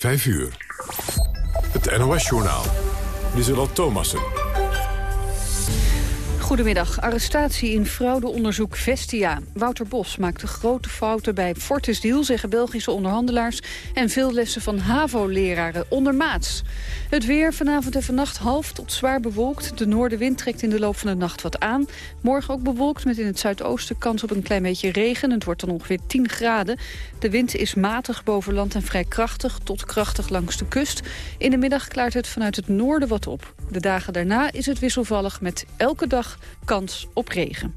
5 uur. Het NOS-journaal. Lieselot Thomassen. Goedemiddag. Arrestatie in fraudeonderzoek Vestia. Wouter Bos maakte grote fouten bij Fortis Deal, zeggen Belgische onderhandelaars... en veel lessen van HAVO-leraren ondermaats. Het weer vanavond en vannacht half tot zwaar bewolkt. De noordenwind trekt in de loop van de nacht wat aan. Morgen ook bewolkt met in het zuidoosten kans op een klein beetje regen. Het wordt dan ongeveer 10 graden. De wind is matig boven land en vrij krachtig tot krachtig langs de kust. In de middag klaart het vanuit het noorden wat op. De dagen daarna is het wisselvallig met elke dag kans op regen.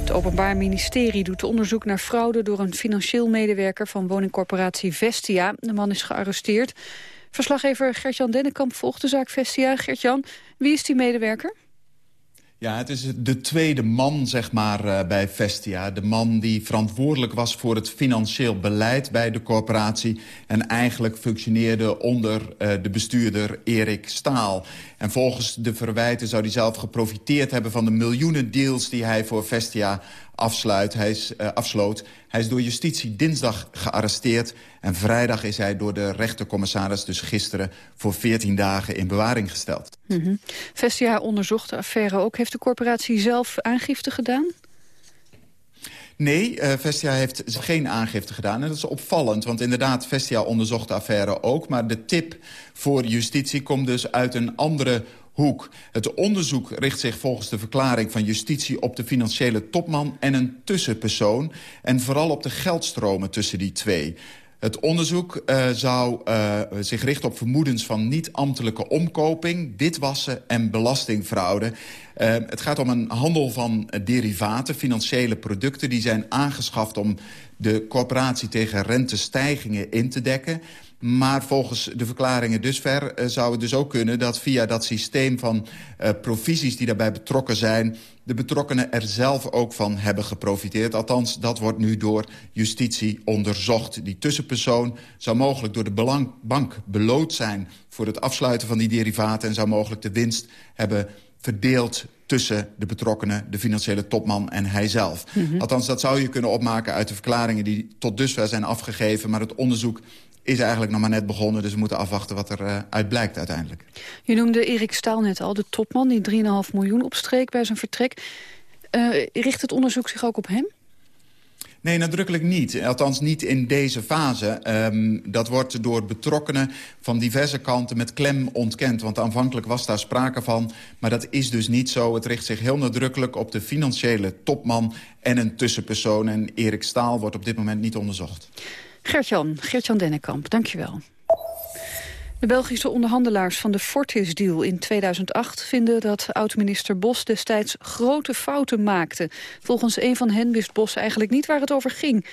Het Openbaar Ministerie doet onderzoek naar fraude... door een financieel medewerker van woningcorporatie Vestia. De man is gearresteerd. Verslaggever Gertjan Dennekamp volgt de zaak Vestia. Gertjan, wie is die medewerker? Ja, het is de tweede man zeg maar, uh, bij Vestia. De man die verantwoordelijk was voor het financieel beleid bij de corporatie... en eigenlijk functioneerde onder uh, de bestuurder Erik Staal. En volgens de verwijten zou hij zelf geprofiteerd hebben... van de miljoenen deals die hij voor Vestia afsluit. Hij is, uh, afsloot. Hij is door justitie dinsdag gearresteerd... en vrijdag is hij door de rechtercommissaris dus gisteren... voor 14 dagen in bewaring gesteld. Mm -hmm. Vestia onderzocht de affaire ook. Heeft de corporatie zelf aangifte gedaan? Nee, uh, Vestia heeft geen aangifte gedaan. En dat is opvallend, want inderdaad, Vestia onderzocht de affaire ook. Maar de tip voor justitie komt dus uit een andere hoek. Het onderzoek richt zich volgens de verklaring van justitie... op de financiële topman en een tussenpersoon... en vooral op de geldstromen tussen die twee. Het onderzoek uh, zou uh, zich richten op vermoedens van niet-ambtelijke omkoping... ditwassen en belastingfraude. Uh, het gaat om een handel van derivaten, financiële producten... die zijn aangeschaft om de corporatie tegen rentestijgingen in te dekken... Maar volgens de verklaringen dusver uh, zou het dus ook kunnen... dat via dat systeem van uh, provisies die daarbij betrokken zijn... de betrokkenen er zelf ook van hebben geprofiteerd. Althans, dat wordt nu door justitie onderzocht. Die tussenpersoon zou mogelijk door de belang bank beloond zijn... voor het afsluiten van die derivaten... en zou mogelijk de winst hebben verdeeld tussen de betrokkenen, de financiële topman en hijzelf. Mm -hmm. Althans, dat zou je kunnen opmaken uit de verklaringen die tot dusver zijn afgegeven. Maar het onderzoek is eigenlijk nog maar net begonnen. Dus we moeten afwachten wat er uh, uit blijkt uiteindelijk. Je noemde Erik Staal net al, de topman die 3,5 miljoen opstreek bij zijn vertrek. Uh, richt het onderzoek zich ook op hem? Nee, nadrukkelijk niet. Althans niet in deze fase. Um, dat wordt door betrokkenen van diverse kanten met klem ontkend. Want aanvankelijk was daar sprake van. Maar dat is dus niet zo. Het richt zich heel nadrukkelijk op de financiële topman en een tussenpersoon. En Erik Staal wordt op dit moment niet onderzocht. Gertjan, Gertjan Dennekamp, dankjewel. De Belgische onderhandelaars van de Fortis-deal in 2008 vinden dat oud-minister Bos destijds grote fouten maakte. Volgens een van hen wist Bos eigenlijk niet waar het over ging.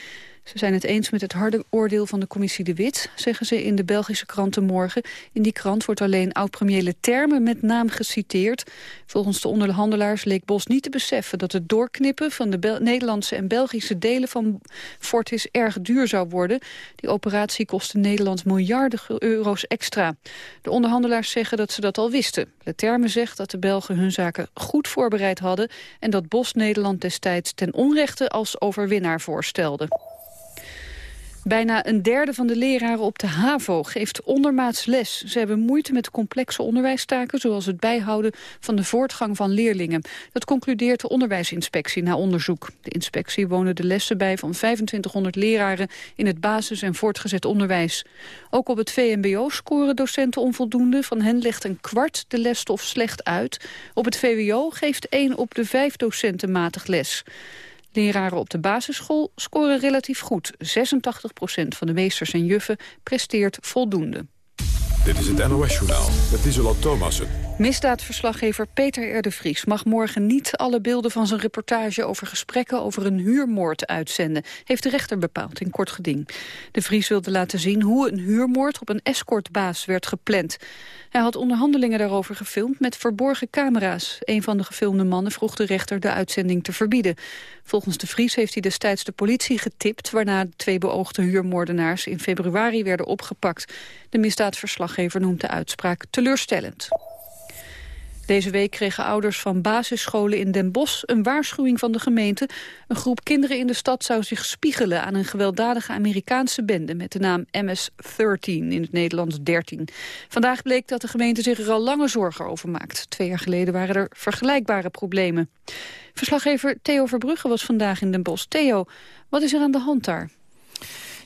Ze zijn het eens met het harde oordeel van de commissie De Wit, zeggen ze in de Belgische kranten morgen. In die krant wordt alleen oud-premier Terme met naam geciteerd. Volgens de onderhandelaars leek Bos niet te beseffen dat het doorknippen van de Nederlandse en Belgische delen van Fortis erg duur zou worden. Die operatie kostte Nederland miljarden euro's extra. De onderhandelaars zeggen dat ze dat al wisten. Terme zegt dat de Belgen hun zaken goed voorbereid hadden en dat Bos Nederland destijds ten onrechte als overwinnaar voorstelde. Bijna een derde van de leraren op de HAVO geeft ondermaats les. Ze hebben moeite met complexe onderwijstaken... zoals het bijhouden van de voortgang van leerlingen. Dat concludeert de onderwijsinspectie na onderzoek. De inspectie woonde de lessen bij van 2500 leraren... in het basis- en voortgezet onderwijs. Ook op het VMBO scoren docenten onvoldoende. Van hen legt een kwart de lesstof slecht uit. Op het VWO geeft één op de vijf docenten matig les. Leraren op de basisschool scoren relatief goed. 86% van de meesters en juffen presteert voldoende. Dit is het NOS-journaal met Isola Thomassen. Misdaadverslaggever Peter R. de Vries mag morgen niet alle beelden van zijn reportage over gesprekken over een huurmoord uitzenden, heeft de rechter bepaald in kort geding. De Vries wilde laten zien hoe een huurmoord op een escortbaas werd gepland. Hij had onderhandelingen daarover gefilmd met verborgen camera's. Een van de gefilmde mannen vroeg de rechter de uitzending te verbieden. Volgens de Vries heeft hij destijds de politie getipt... waarna de twee beoogde huurmoordenaars in februari werden opgepakt. De misdaadverslaggever noemt de uitspraak teleurstellend. Deze week kregen ouders van basisscholen in Den Bosch een waarschuwing van de gemeente. Een groep kinderen in de stad zou zich spiegelen aan een gewelddadige Amerikaanse bende met de naam MS-13, in het Nederlands 13. Vandaag bleek dat de gemeente zich er al lange zorgen over maakt. Twee jaar geleden waren er vergelijkbare problemen. Verslaggever Theo Verbrugge was vandaag in Den Bosch. Theo, wat is er aan de hand daar?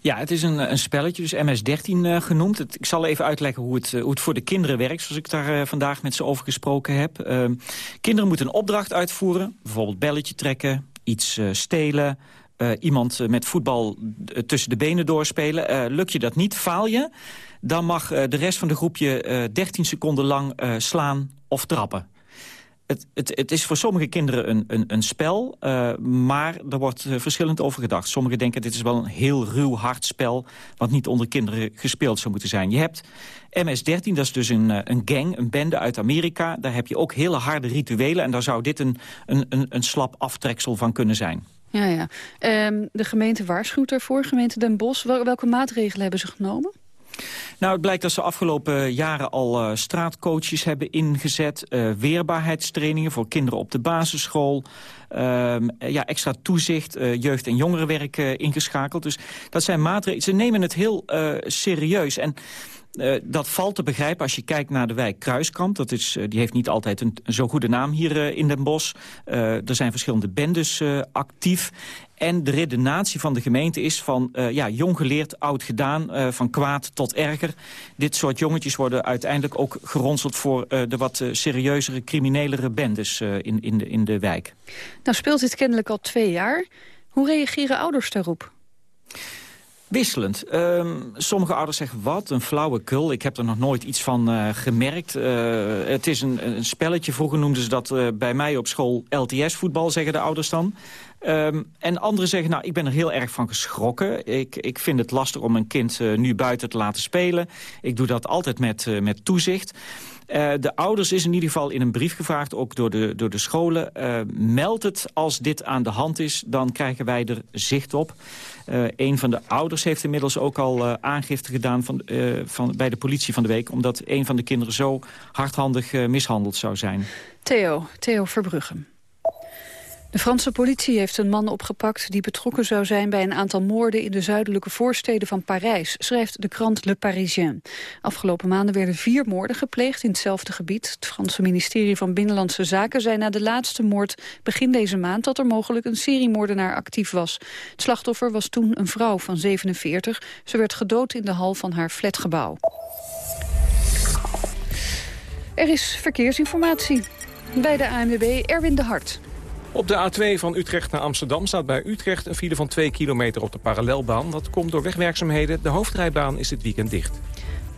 Ja, het is een, een spelletje, dus MS-13 uh, eh, genoemd. Ik zal even uitleggen hoe het, uh, hoe het voor de kinderen werkt... zoals ik daar uh, vandaag met ze over gesproken heb. Ehm, kinderen moeten een opdracht uitvoeren. Bijvoorbeeld belletje trekken, iets stelen... iemand met voetbal tussen de benen doorspelen. lukt je dat niet, faal je... dan mag de rest van de groepje 13 seconden lang slaan of trappen het, het, is voor sommige kinderen een, een, een spel, uh, maar er wordt uh, verschillend over gedacht. Sommigen denken dit is wel een heel ruw, hard spel... wat niet onder kinderen gespeeld zou moeten zijn. Je hebt MS-13, dat is dus een, uh, een gang, een bende uit Amerika. Daar heb je ook hele harde rituelen... en daar zou dit een, een, een, een slap aftreksel van kunnen zijn. Ja, ja. Um, de gemeente waarschuwt ervoor, gemeente Den Bosch. Welke maatregelen hebben ze genomen? Nou, het blijkt dat ze afgelopen jaren al uh, straatcoaches hebben ingezet. Uh, weerbaarheidstrainingen voor kinderen op de basisschool. Uh, ja, extra toezicht, uh, jeugd- en jongerenwerk ingeschakeld. Dus dat zijn maatregelen. Ze nemen het heel serieus. En uh, dat valt te begrijpen als je kijkt naar de wijk Kruiskamp. Dat is, uh, die heeft niet altijd een, zo goede naam hier uh, in Den Bosch. er zijn verschillende bendes actief. En de redenatie van de gemeente is van ja, jong geleerd, oud gedaan, van kwaad tot erger. Dit soort jongetjes worden uiteindelijk ook geronseld voor de wat serieuzere, criminelere bendes in, in, de, in de wijk. Nou speelt dit kennelijk al twee jaar. Hoe reageren ouders daarop? Wisselend. Um, sommige ouders zeggen, wat, een flauwekul. Ik heb er nog nooit iets van uh, gemerkt. Uh, het is een, een, spelletje. Vroeger noemden ze dat uh, bij mij op school LTS-voetbal, zeggen de ouders dan. Um, en anderen zeggen, nou, ik ben er heel erg van geschrokken. Ik, ik vind het lastig om een kind nu buiten te laten spelen. Ik doe dat altijd met, met toezicht. De ouders is in ieder geval in een brief gevraagd, ook door de, door de scholen. Uh, meld het als dit aan de hand is, dan krijgen wij er zicht op. Uh, een van de ouders heeft inmiddels ook al aangifte gedaan van, van, bij de politie van de week... omdat een van de kinderen zo hardhandig mishandeld zou zijn. Theo, Theo Verbruggen. De Franse politie heeft een man opgepakt die betrokken zou zijn bij een aantal moorden in de zuidelijke voorsteden van Parijs, schrijft de krant Le Parisien. Afgelopen maanden werden vier moorden gepleegd in hetzelfde gebied. Het Franse ministerie van Binnenlandse Zaken zei na de laatste moord begin deze maand dat er mogelijk een seriemoordenaar actief was. Het slachtoffer was toen een vrouw van 47. Ze werd gedood in de hal van haar flatgebouw. Er is verkeersinformatie. Bij de ANWB Erwin de Hart. Op de A2 van Utrecht naar Amsterdam staat bij Utrecht een file van 2 kilometer op de parallelbaan. Dat komt door wegwerkzaamheden. De hoofdrijbaan is dit weekend dicht.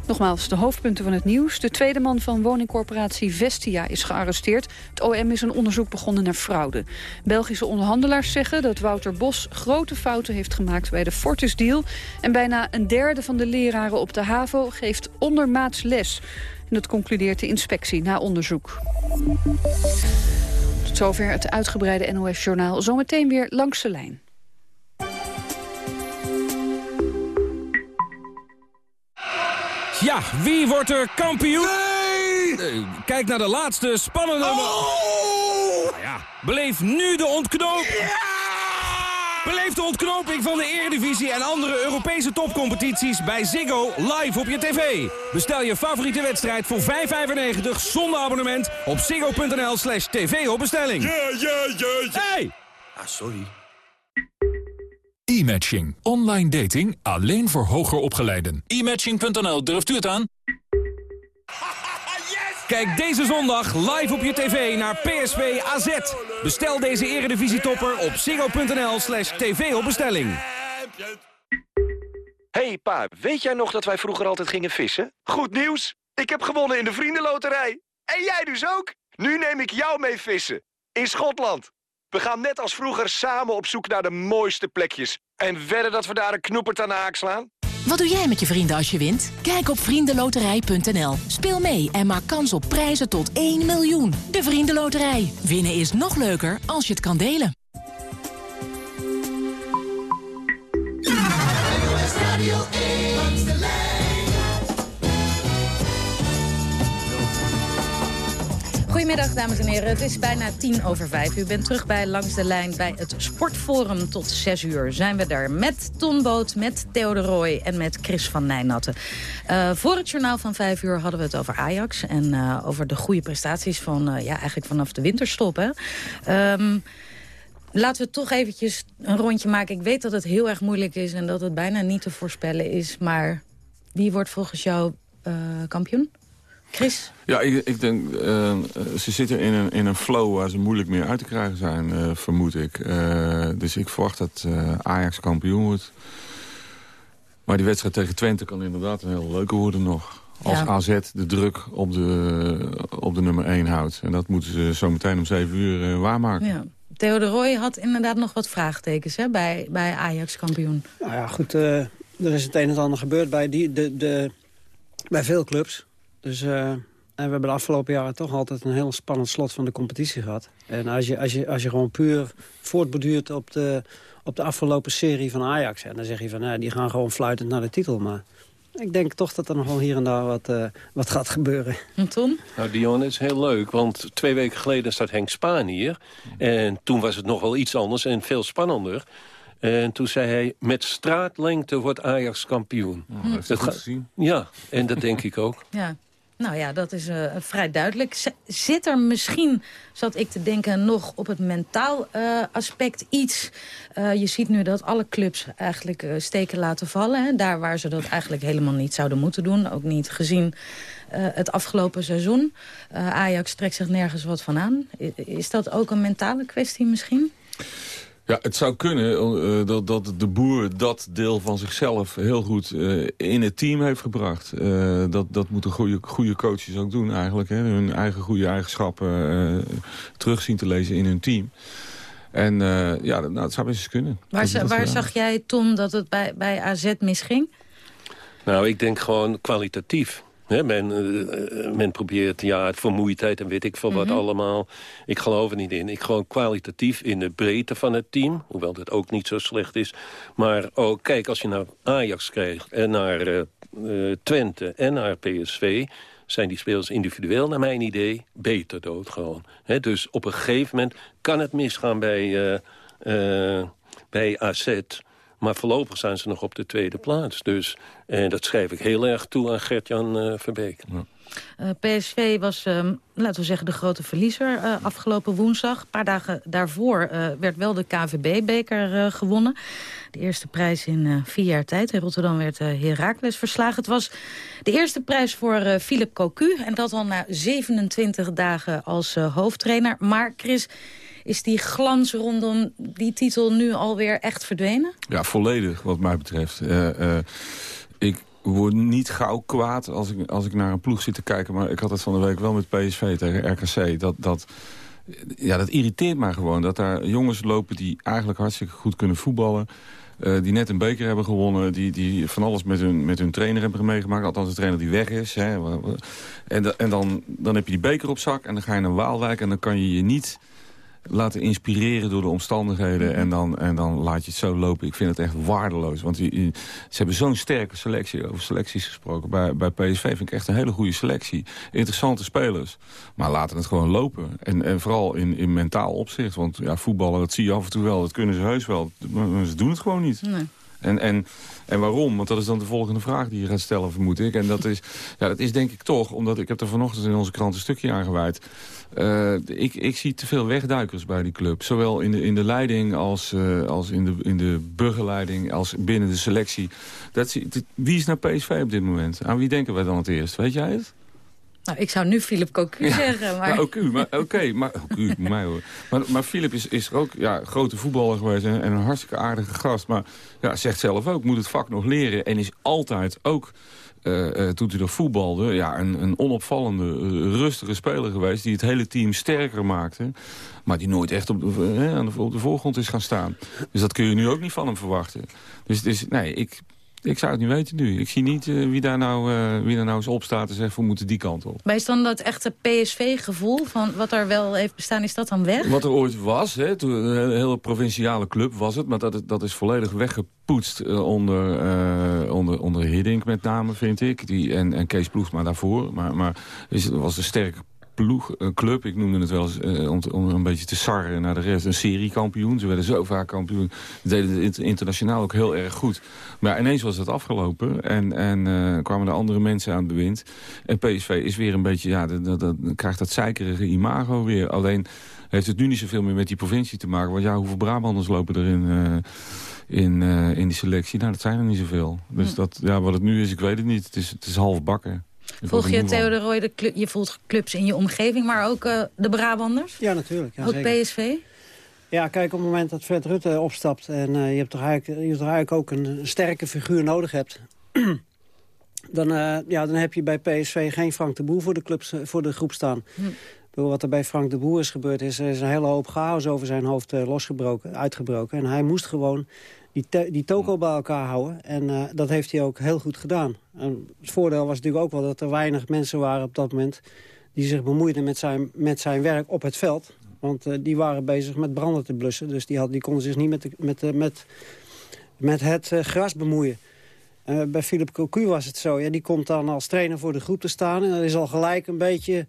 Nogmaals, de hoofdpunten van het nieuws. De tweede man van woningcorporatie Vestia is gearresteerd. Het OM is een onderzoek begonnen naar fraude. Belgische onderhandelaars zeggen dat Wouter Bos grote fouten heeft gemaakt bij de Fortis-deal. En bijna een derde van de leraren op de HAVO geeft ondermaats les. En dat concludeert de inspectie na onderzoek. Tot zover het uitgebreide NOS-journaal. Zometeen weer langs de lijn. Ja, wie wordt er kampioen? Nee! kijk naar de laatste spannende... Oh! Nou ja, beleef nu de ontknoping. Ja! Beleef de ontknoping van de Eredivisie en andere Europese topcompetities bij Ziggo live op je tv. Bestel je favoriete wedstrijd voor 5,95 zonder abonnement op ziggo.nl slash tv op bestelling. Ja, ja, ja, ja. Hey! Ah, sorry. E-matching. Online dating alleen voor hoger opgeleiden. E-matching.nl, durft u het aan? Kijk deze zondag live op je tv naar PSV AZ. Bestel deze eredivisietopper op ziggo.nl slash tv op bestelling. Hey pa, weet jij nog dat wij vroeger altijd gingen vissen? Goed nieuws! Ik heb gewonnen in de vriendenloterij. En jij dus ook? Nu neem ik jou mee vissen. In Schotland. We gaan net als vroeger samen op zoek naar de mooiste plekjes. En wedden dat we daar een knoepert aan de haak slaan? Wat doe jij met je vrienden als je wint? Kijk op vriendenloterij.nl. Speel mee en maak kans op prijzen tot 1 miljoen. De Vriendenloterij. Winnen is nog leuker als je het kan delen. Goedemiddag, dames en heren. Het is bijna tien over vijf. U bent terug bij Langs de Lijn bij het Sportforum. Tot zes uur zijn we daar met Ton Boot, met Theo de Rooij en met Chris van Nijnatten. Uh, voor het journaal van vijf uur hadden we het over Ajax... en uh, over de goede prestaties van, uh, ja, eigenlijk vanaf de winterstop. Hè. Um, laten we toch eventjes een rondje maken. Ik weet dat het heel erg moeilijk is en dat het bijna niet te voorspellen is. Maar wie wordt volgens jou kampioen? Chris? Ja, ik, ik denk, uh, ze zitten in een, in een flow waar ze moeilijk meer uit te krijgen zijn, uh, vermoed ik. Uh, dus ik verwacht dat Ajax kampioen wordt. Maar die wedstrijd tegen Twente kan inderdaad een heel leuke worden nog. Als ja. AZ de druk op de, op de nummer 1 houdt. En dat moeten ze zo meteen om 7 uur waarmaken. Ja. Theo de Roy had inderdaad nog wat vraagtekens hè, bij, bij Ajax kampioen. Nou ja, goed, er is het een en ander gebeurd bij, die, de, de, bij veel clubs. Dus uh, en we hebben de afgelopen jaren toch altijd een heel spannend slot van de competitie gehad. En als je, als je, als je gewoon puur voortborduurt op de, op de afgelopen serie van Ajax... En dan zeg je van, nou, die gaan gewoon fluitend naar de titel. Maar ik denk toch dat er nog wel hier en daar wat, uh, wat gaat gebeuren. En Tom? Nou, Dion, is heel leuk, want twee weken geleden staat Henk Spaan hier. En toen was het nog wel iets anders en veel spannender. En toen zei hij, met straatlengte wordt Ajax kampioen. Oh, heeft dat gezien? Ja, en dat denk ik ook. Ja. Nou ja, dat is uh, vrij duidelijk. zit er misschien, zat ik te denken, nog op het mentaal uh, aspect iets? Uh, je ziet nu dat alle clubs eigenlijk steken laten vallen. Hè? Daar waar ze dat eigenlijk helemaal niet zouden moeten doen. Ook niet gezien het afgelopen seizoen. Ajax trekt zich nergens wat van aan. Is dat ook een mentale kwestie misschien? Ja, het zou kunnen uh, dat, dat de boer dat deel van zichzelf heel goed uh, in het team heeft gebracht. Uh, dat, dat moeten goede, goede coaches ook doen eigenlijk. Hè? Hun eigen goede eigenschappen terugzien te lezen in hun team. En ja, dat, nou, dat zou best eens kunnen. Waar, waar zag jij, Tom, dat het bij, bij AZ misging? Nou, ik denk gewoon kwalitatief men, uh, men probeert ja, het vermoeidheid en weet ik veel wat mhm. allemaal. Ik geloof er niet in. Ik gewoon kwalitatief in de breedte van het team. Hoewel dat ook niet zo slecht is. Maar ook, kijk, als je naar Ajax kijkt en naar uh, Twente en naar PSV zijn die spelers individueel, naar mijn idee, beter dood gewoon. dus op een gegeven moment kan het misgaan bij, bij AZ... Maar voorlopig zijn ze nog op de tweede plaats. Dus en dat schrijf ik heel erg toe aan Gert-Jan uh, Verbeek. Ja. Uh, PSV was, uh, laten we zeggen, de grote verliezer uh, afgelopen woensdag. Een paar dagen daarvoor werd wel de KVB-beker gewonnen. De eerste prijs in vier jaar tijd. In Rotterdam werd Heracles verslagen. Het was de eerste prijs voor Philip Cocu. En dat al na 27 dagen als hoofdtrainer. Maar Chris, is die glans rondom die titel nu alweer echt verdwenen? Ja, volledig wat mij betreft. Uh, uh, ik word niet gauw kwaad als ik, als ik naar een ploeg zit te kijken. Maar ik had het van de week wel met PSV tegen RKC. Dat, dat, ja, dat irriteert mij gewoon. Dat daar jongens lopen die eigenlijk hartstikke goed kunnen voetballen. Uh, die net een beker hebben gewonnen. Die, die van alles met hun, met hun trainer hebben meegemaakt. Althans de trainer die weg is. Hè. En, en dan, dan heb je die beker op zak. En dan ga je naar Waalwijk. En dan kan je je niet laten inspireren door de omstandigheden... En dan, en dan laat je het zo lopen. Ik vind het echt waardeloos. Want ze hebben zo'n sterke selectie, over selecties gesproken. Bij, bij PSV vind ik echt een hele goede selectie. Interessante spelers. Maar laten het gewoon lopen. En, en vooral in, in mentaal opzicht. Want ja, voetballen, dat zie je af en toe wel. Dat kunnen ze heus wel. Maar ze doen het gewoon niet. Nee. En, en, en waarom? Want dat is dan de volgende vraag die je gaat stellen, vermoed ik. En dat is, ja, dat is denk ik toch, omdat ik heb er vanochtend in onze krant een stukje aan gewijd. Uh, ik, ik zie te veel wegduikers bij die club. Zowel in de, in de leiding als, uh, als in, de, in de burgerleiding, als binnen de selectie. Dat, wie is naar PSV op dit moment? Aan wie denken wij dan het eerst? Weet jij het? Nou, ik zou nu Philip Cocu zeggen. Maar... Cocu, maar oké. maar, Cocu, mij hoor. Maar, maar Philip is, is ook ja, grote voetballer geweest en, en, een hartstikke aardige gast. Maar ja, zegt zelf ook, moet het vak nog leren. En is altijd ook, uh, toen hij nog voetbalde, ja, een, een onopvallende, uh, rustige speler geweest. Die het hele team sterker maakte. Maar die nooit echt op de, op de voorgrond is gaan staan. Dus dat kun je nu ook niet van hem verwachten. Dus het is, nee, ik ik zou het niet weten nu. Ik zie niet uh, wie, daar nou, uh, wie daar nou eens op staat en zegt... we moeten die kant op. Maar is dan dat echte PSV-gevoel van wat er wel heeft bestaan... is dat dan weg? Wat er ooit was, hè, toen, een hele provinciale club was het... maar dat, dat is volledig weggepoetst uh, onder, onder, onder Hiddink met name, vind ik. Die, en, en Kees Ploegsma daarvoor. Maar, maar is, was een sterke ploeg, een club, ik noemde het wel eens uh, om, om, een beetje te sarren naar de rest. Een seriekampioen, ze werden zo vaak kampioen. Ze deden het internationaal ook heel erg goed. Maar ineens was het afgelopen en, en uh, kwamen er andere mensen aan het bewind. En PSV is weer een beetje, ja, dat, dat, krijgt dat zeikerige imago weer. Alleen heeft het nu niet zoveel meer met die provincie te maken. Want ja, hoeveel Brabanders lopen er in... Uh, in, in die selectie. Nou, dat zijn er niet zoveel. Dus hm. dat, ja, wat het nu is, ik weet het niet. Het is, het is half bakken. Volg je Theo de Roy, de je volgt clubs in je omgeving, maar ook uh, de Brabanders? Ja, natuurlijk. Ja, ook PSV? Ja, kijk, op het moment dat Fred Rutte opstapt... en uh, je, hebt toch eigenlijk, je hebt toch eigenlijk ook een, een sterke figuur nodig hebt... dan, uh, ja, dan heb je bij PSV geen Frank de Boer voor de, clubs, voor de groep staan. Hm. Wat er bij Frank de Boer is gebeurd, is, er is een hele hoop chaos over zijn hoofd losgebroken, uitgebroken. En hij moest gewoon die, die toko bij elkaar houden. En uh, dat heeft hij ook heel goed gedaan. En het voordeel was natuurlijk ook wel dat er weinig mensen waren op dat moment... die zich bemoeiden met zijn, met zijn werk op het veld. Want uh, die waren bezig met branden te blussen. Dus die, had, die konden zich niet met, de, met, de, met, met het uh, gras bemoeien. bij Philip Cocu was het zo. Ja, die komt dan als trainer voor de groep te staan. En dat is al gelijk een beetje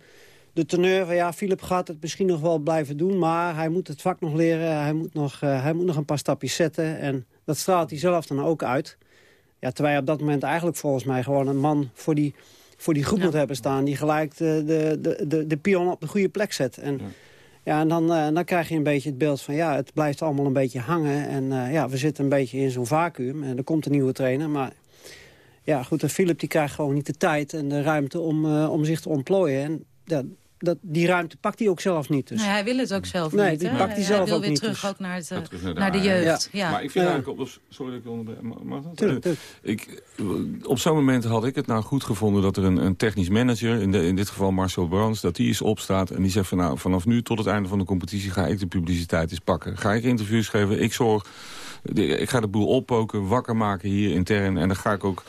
de teneur van ja, Philip gaat het misschien nog wel blijven doen... maar hij moet het vak nog leren, hij moet nog, uh, hij moet nog een paar stapjes zetten... en dat straalt hij zelf dan ook uit. Ja, terwijl je op dat moment eigenlijk volgens mij gewoon een man voor die, voor die groep moet hebben staan... die gelijk de, de, de, de, de pion op de goede plek zet. En, ja. en dan, uh, dan krijg je een beetje het beeld van... ja, het blijft allemaal een beetje hangen. En uh, ja, we zitten een beetje in zo'n vacuüm. En er komt een nieuwe trainer, maar... Ja, goed, en Philip die krijgt gewoon niet de tijd en de ruimte om, uh, om zich te ontplooien. En ja, dat, die ruimte pakt hij ook zelf niet. Dus. Nee, hij wil het ook zelf nee, niet. Die pakt hij, zelf hij wil ook weer niet, terug dus. ook naar, het, uh, naar, de jeugd. Ja. Maar ik vind eigenlijk... Op, sorry dat ik onderbreek. Mag dat? Tuurlijk, tuurlijk. Ik, op zo'n moment had ik het nou goed gevonden... dat er een, een technisch manager, in, de, in dit geval Marcel Brands... dat die eens opstaat en die zegt van... nou, vanaf nu tot het einde van de competitie... ga ik de publiciteit eens pakken. Ga ik interviews geven, ik zorg... Ik ga de boel oppoken, wakker maken hier intern... en dan ga ik ook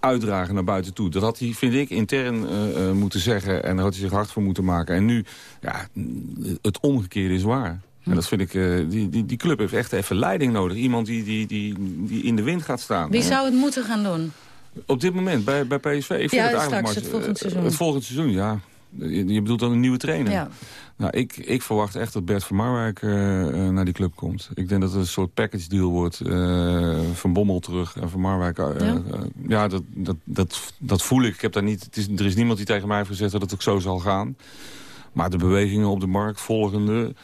uitdragen naar buiten toe. Dat had hij, vind ik, intern uh, uh, moeten zeggen. En daar had hij zich hard voor moeten maken. En nu, ja, het omgekeerde is waar. En dat vind ik, uh, die, die, die club heeft echt even leiding nodig. Iemand die, die, die, die in de wind gaat staan. Wie zou het moeten gaan doen? Op dit moment, bij, bij PSV. Ik vind ja, het eigenlijk straks, het volgend seizoen. Het volgend seizoen, ja. Je, je bedoelt dan een nieuwe trainer? Ja. Nou, ik, ik verwacht echt dat Bert van Marwijk uh, naar die club komt. Ik denk dat het een soort package deal wordt. Uh, van Bommel terug en Van Marwijk. Uh, ja, ja dat, dat, dat, dat voel ik. ik heb daar niet, het is, er is niemand die tegen mij heeft gezegd dat het ook zo zal gaan. Maar de bewegingen op de markt volgende...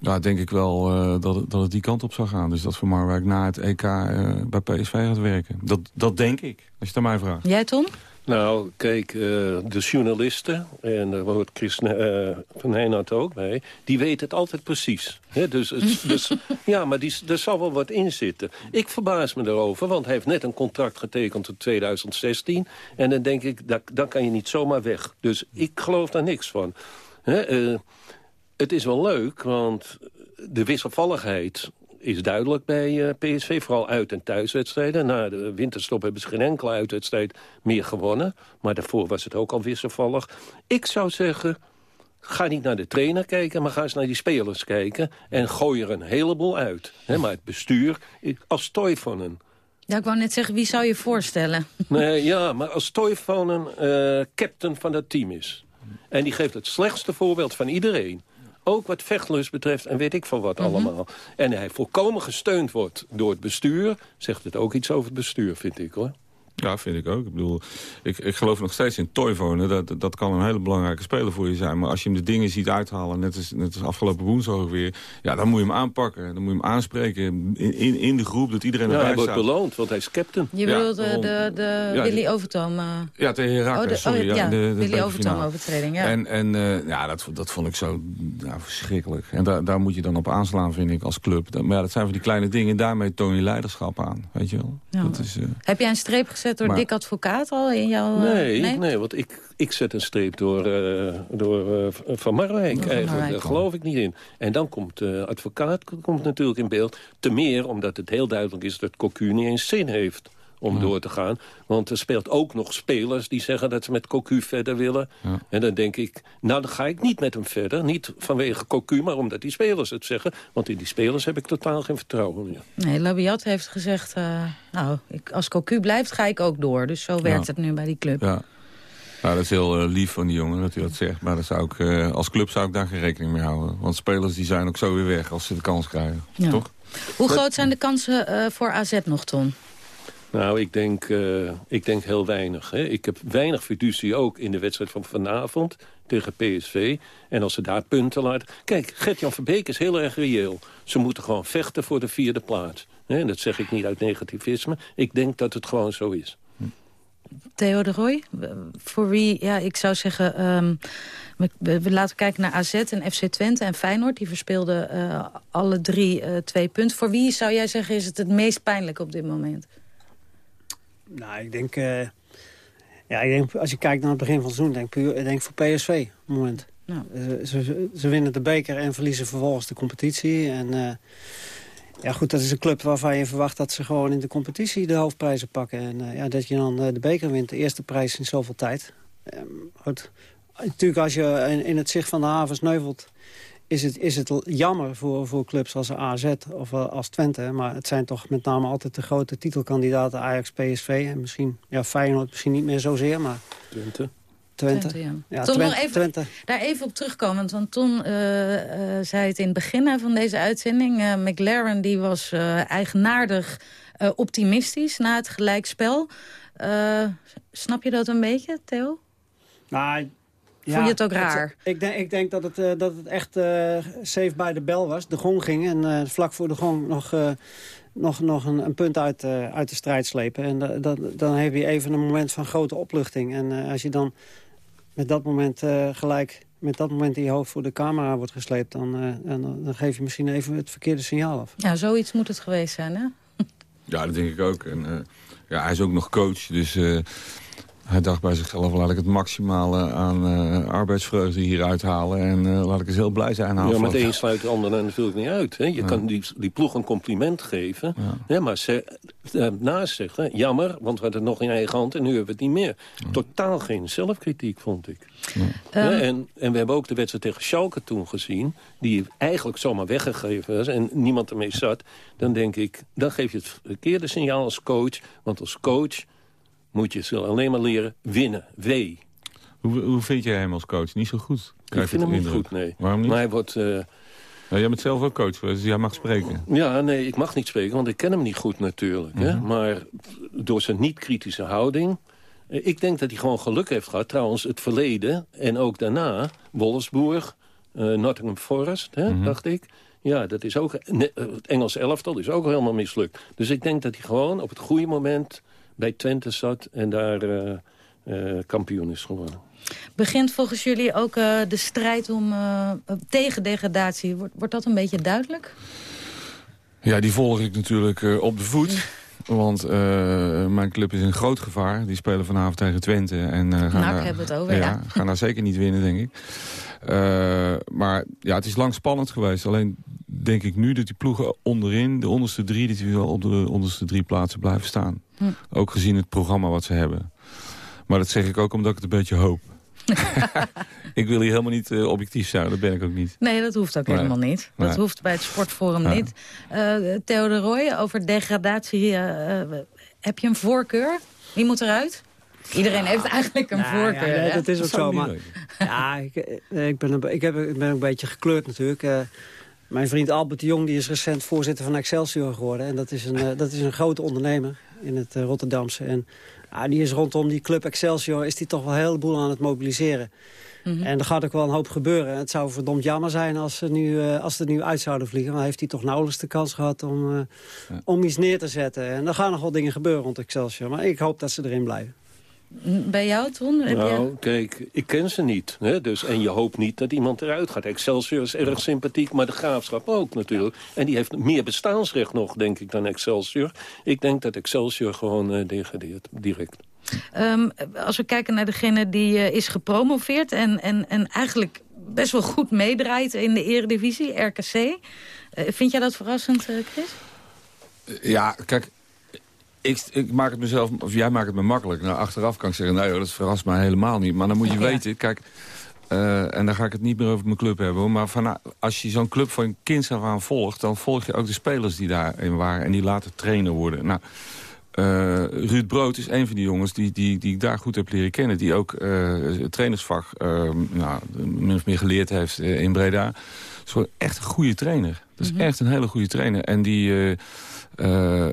Ja, denk ik wel dat, het, dat het die kant op zou gaan. Dus dat Van Marwijk na het EK bij PSV gaat werken. Dat, dat denk ik, als je het aan mij vraagt. Jij, Tom? Nou, kijk, uh, de journalisten, en daar hoort Chris uh, van Heijnaert ook bij... die weten het altijd precies. He, dus, dus, ja, maar die, er zal wel wat in zitten. Ik verbaas me erover, want hij heeft net een contract getekend tot 2016. En dan denk ik, dat, dan kan je niet zomaar weg. Dus ik geloof daar niks van. He, uh, het is wel leuk, want de wisselvalligheid is duidelijk bij uh, PSV. Vooral uit- en thuiswedstrijden. Na de winterstop hebben ze geen enkele uitwedstrijd meer gewonnen. Maar daarvoor was het ook al wisselvallig. Ik zou zeggen, ga niet naar de trainer kijken... maar ga eens naar die spelers kijken. En gooi er een heleboel uit. He, maar het bestuur, als Toivonen... Ja, ik wou net zeggen, wie zou je voorstellen? Nee, ja, maar als Toivonen uh, captain van dat team is... en die geeft het slechtste voorbeeld van iedereen... Ook wat vechtlust betreft en weet ik van wat mm -hmm. allemaal. En hij volkomen gesteund wordt door het bestuur... zegt het ook iets over het bestuur, vind ik hoor. Ja, vind ik ook. Ik bedoel, ik, ik geloof nog steeds in Toivonen. Dat, dat kan een hele belangrijke speler voor je zijn. Maar als je hem de dingen ziet uithalen, net als, net als afgelopen woensdag ook weer... ja, dan moet je hem aanpakken. Dan moet je hem aanspreken in, in, in de groep, dat iedereen erbij staat. hij wordt beloond, want hij is captain. Je bedoelt ja, de, de, de ja, Willy Overtoom? Uh... Ja, tegen Herakles, oh, sorry. Oh, ja, de, de Willy Overtoom overtreding, ja. En, en uh, ja, dat, dat vond ik zo ja, verschrikkelijk. En daar, daar moet je dan op aanslaan, vind ik, als club. Maar ja, dat zijn van die kleine dingen. Daarmee toon je leiderschap aan, weet je wel. Dat is, uh... Heb jij een streep gezet door maar, Dick Advocaat? al in jouw... Nee, nee? nee want ik, ik zet een streep door, uh, door uh, Van Marwijk eigenlijk. Daar geloof ik niet in. En dan komt de uh, advocaat komt natuurlijk in beeld. Te meer omdat het heel duidelijk is dat Cocu niet eens zin heeft om ja. door te gaan. Want er speelt ook nog spelers die zeggen dat ze met Cocu verder willen. Ja. En dan denk ik, nou dan ga ik niet met hem verder. Niet vanwege Cocu, maar omdat die spelers het zeggen. Want in die spelers heb ik totaal geen vertrouwen meer. Nee, Labiat heeft gezegd, uh, nou, ik, als Cocu blijft ga ik ook door. Dus zo werkt ja. het nu bij die club. Ja. Nou, dat is heel uh, lief van die jongen dat hij dat zegt. Maar dat zou ik, uh, als club zou ik daar geen rekening mee houden. Want spelers die zijn ook zo weer weg als ze de kans krijgen. Ja. Toch? Hoe groot zijn de kansen uh, voor AZ nog, Ton? Nou, ik denk, uh, ik denk heel weinig. Hè. Ik heb weinig fiducie ook in de wedstrijd van vanavond tegen PSV. En als ze daar punten laten... Kijk, Gert-Jan Verbeek is heel erg reëel. Ze moeten gewoon vechten voor de vierde plaats. En dat zeg ik niet uit negativisme. Ik denk dat het gewoon zo is. Theo de Roy, voor wie, ja, ik zou zeggen... Um, we, laten kijken naar AZ en FC Twente en Feyenoord. Die verspeelden uh, alle drie uh, twee punten. Voor wie zou jij zeggen is het het meest pijnlijk op dit moment? Nou, ik denk... Uh, ja, ik denk, als je kijkt naar het begin van het seizoen, denk ik denk voor PSV op het moment. Nou. Ze, ze, ze, winnen de beker en verliezen vervolgens de competitie. En ja, goed, dat is een club waarvan je verwacht dat ze gewoon in de competitie de hoofdprijzen pakken. En uh, ja, dat je dan de beker wint, de eerste prijs in zoveel tijd. Um, goed. Natuurlijk, als je in, in, het zicht van de haven sneuvelt... is het, is het jammer voor, voor clubs als AZ of uh, als Twente. Maar het zijn toch met name altijd de grote titelkandidaten Ajax, PSV. En misschien, ja, Feyenoord misschien niet meer zozeer, maar... Twente. Twente. Twente, ja. Twente, nog even, Twente. daar even op terugkomen. Want Ton uh, uh, zei het in het begin van deze uitzending. Uh, McLaren die was eigenaardig optimistisch na het gelijkspel. snap je dat een beetje, Theo? Nou, ja, Vond je het ook raar? Het, ik, denk, ik denk dat het, dat het echt safe bij de bel was. De gong ging en vlak voor de gong nog nog, nog een, een punt uit, uh, uit de strijd slepen. En da, da, dan heb je even een moment van grote opluchting. En uh, als je dan met dat moment uh, gelijk met dat moment in je hoofd voor de camera wordt gesleept... Dan, dan, dan, geef je misschien even het verkeerde signaal af. Ja, zoiets moet het geweest zijn, hè? Ja, dat denk ik ook. En, ja, hij is ook nog coach, dus hij dacht bij zichzelf, laat ik het maximale aan uh, arbeidsvreugde hier uithalen. En uh, laat ik eens heel blij zijn. Ja, maar het een sluit het ander natuurlijk niet uit. Hè? Je ja. kan die, die ploeg een compliment geven. Ja. Ja, maar ze, uh, naast zeggen, jammer, want we hadden het nog in eigen hand en nu hebben we het niet meer. Totaal geen zelfkritiek, vond ik. Um, en, en we hebben ook de wedstrijd tegen Schalke toen gezien... die eigenlijk zomaar weggegeven was en niemand ermee zat. Dan denk ik, dan geef je het verkeerde signaal als coach. Want als coach moet je alleen maar leren winnen. W. Hoe, hoe vind jij hem als coach? Niet zo goed? Ik vind hem niet goed, nee. Waarom niet? Maar hij wordt... Uh... Nou, jij bent zelf ook coach, dus jij mag spreken. Ja, nee, ik mag niet spreken, want ik ken hem niet goed natuurlijk. Mm -hmm. hè? Maar door zijn niet-kritische houding... Ik denk dat hij gewoon geluk heeft gehad. Trouwens, het verleden en ook daarna... Wolfsburg, uh, Nottingham Forest, hè, mm -hmm. dacht ik... Ja, dat is ook, het Engelse elftal is ook helemaal mislukt. Dus ik denk dat hij gewoon op het goede moment bij Twente zat en daar uh, uh, kampioen is geworden. Begint volgens jullie ook uh, de strijd om, tegen degradatie, wordt, wordt dat een beetje duidelijk? Ja, die volg ik natuurlijk op de voet. Want mijn club is in groot gevaar. Die spelen vanavond tegen Twente. En, gaan nou, daar, hebben we het over, ja. ja. gaan daar zeker niet winnen, denk ik. maar ja, het is lang spannend geweest. Alleen denk ik nu dat die ploegen onderin, de onderste drie... dat die wel op de onderste drie plaatsen blijven staan. Hm. Ook gezien het programma wat ze hebben. Maar dat zeg ik ook omdat ik het een beetje hoop. ik wil hier helemaal niet uh, objectief zijn, dat ben ik ook niet. Nee, dat hoeft ook nee. helemaal niet. Dat nee. hoeft bij het sportforum ja. niet. Uh, Theo de Roy, over degradatie, uh, heb je een voorkeur? Wie moet eruit? Iedereen heeft eigenlijk een nou, voorkeur. Ja, nee, dat is ook zo. Maar, ja, ik, ik, ben een, ik, heb, ik ben een beetje gekleurd natuurlijk. Uh, mijn vriend Albert de Jong die is recent voorzitter van Excelsior geworden. En dat is een, uh, dat is een grote ondernemer in het uh, Rotterdamse. En uh, die is rondom die club Excelsior is die toch wel een heleboel aan het mobiliseren. Mm -hmm. En er gaat ook wel een hoop gebeuren. Het zou verdomd jammer zijn als ze, nu, als ze er nu uit zouden vliegen. Maar heeft hij toch nauwelijks de kans gehad om, ja. om iets neer te zetten. En er gaan nog wel dingen gebeuren rond Excelsior. Maar ik hoop dat ze erin blijven. Bij jou, Ton? Heb nou, je... kijk, ik ken ze niet. Hè? Dus, en je hoopt niet dat iemand eruit gaat. Excelsior is erg sympathiek, maar de Graafschap ook natuurlijk. En die heeft meer bestaansrecht nog, denk ik, dan Excelsior. Ik denk dat Excelsior gewoon uh, degradeert, direct. Um, als we kijken naar degene die uh, is gepromoveerd... En, en, en eigenlijk best wel goed meedraait in de eredivisie, RKC. Uh, vind jij dat verrassend, Chris? Ja, kijk, ik, ik, maak het mezelf, of jij maakt het me makkelijk. Nou, achteraf kan ik zeggen, nou dat verrast mij helemaal niet. Maar dan moet je ja. weten, kijk, uh, en dan ga ik het niet meer over mijn club hebben. Maar van, als je zo'n club van kinds af aan volgt... dan volg je ook de spelers die daarin waren en die later trainer worden. Nou, Uh, Ruud Brood is een van die jongens die, die, die ik daar goed heb leren kennen. Die ook uh, het trainersvak uh, nou, min of meer geleerd heeft in Breda. is echt een goede trainer. Dat is mm -hmm. echt een hele goede trainer. En die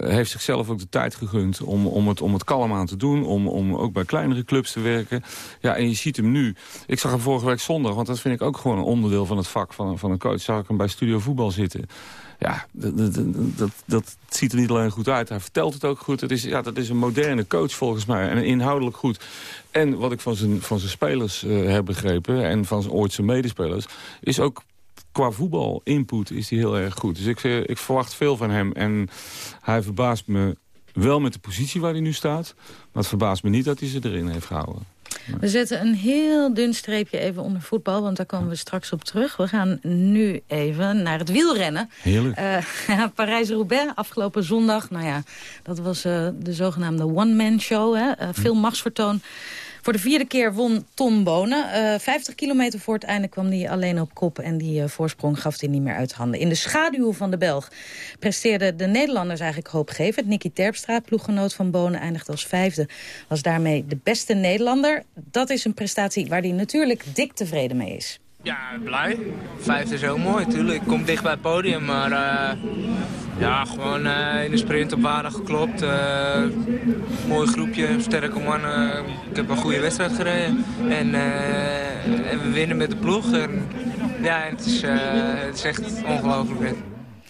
heeft zichzelf ook de tijd gegund om, om, het, om het kalm aan te doen. Om, om ook bij kleinere clubs te werken. Ja, en je ziet hem nu. Ik zag hem vorige week zondag, want dat vind ik ook gewoon een onderdeel van het vak van, van een coach. Zag ik hem bij Studio Voetbal zitten ja, dat, dat, dat, ziet er niet alleen goed uit. Hij vertelt het ook goed. Het is, ja, dat is een moderne coach volgens mij. En inhoudelijk goed. En wat ik van zijn, van zijn spelers uh, heb begrepen... en van zijn, ooit zijn medespelers... is ook qua voetbal input is hij heel erg goed. Dus ik, ik verwacht veel van hem. En hij verbaast me wel met de positie waar hij nu staat. Maar het verbaast me niet dat hij ze erin heeft gehouden. We zetten een heel dun streepje even onder voetbal, want daar komen we straks op terug. We gaan nu even naar het wielrennen. Heerlijk. Uh, Parijs-Roubaix, afgelopen zondag. Nou ja, dat was uh, de zogenaamde one-man-show. Uh, veel machtsvertoon voor de vierde keer won Tom Bonen. Uh, 50 kilometer voor het einde kwam hij alleen op kop... en die uh, voorsprong gaf hij niet meer uit handen. In de schaduw van de Belg presteerden de Nederlanders eigenlijk hoopgevend. Nicky Terpstra, ploeggenoot van Bonen, eindigde als vijfde. Was daarmee de beste Nederlander. Dat is een prestatie waar hij natuurlijk dik tevreden mee is. Ja, blij. Vijfde is heel mooi, natuurlijk. Ik kom dicht bij het podium, maar uh, ja, gewoon uh, in de sprint op waarde geklopt. Uh, mooi groepje, sterke mannen. Ik heb een goede wedstrijd gereden. En, en we winnen met de ploeg. En, ja, het is, het is echt ongelooflijk dit.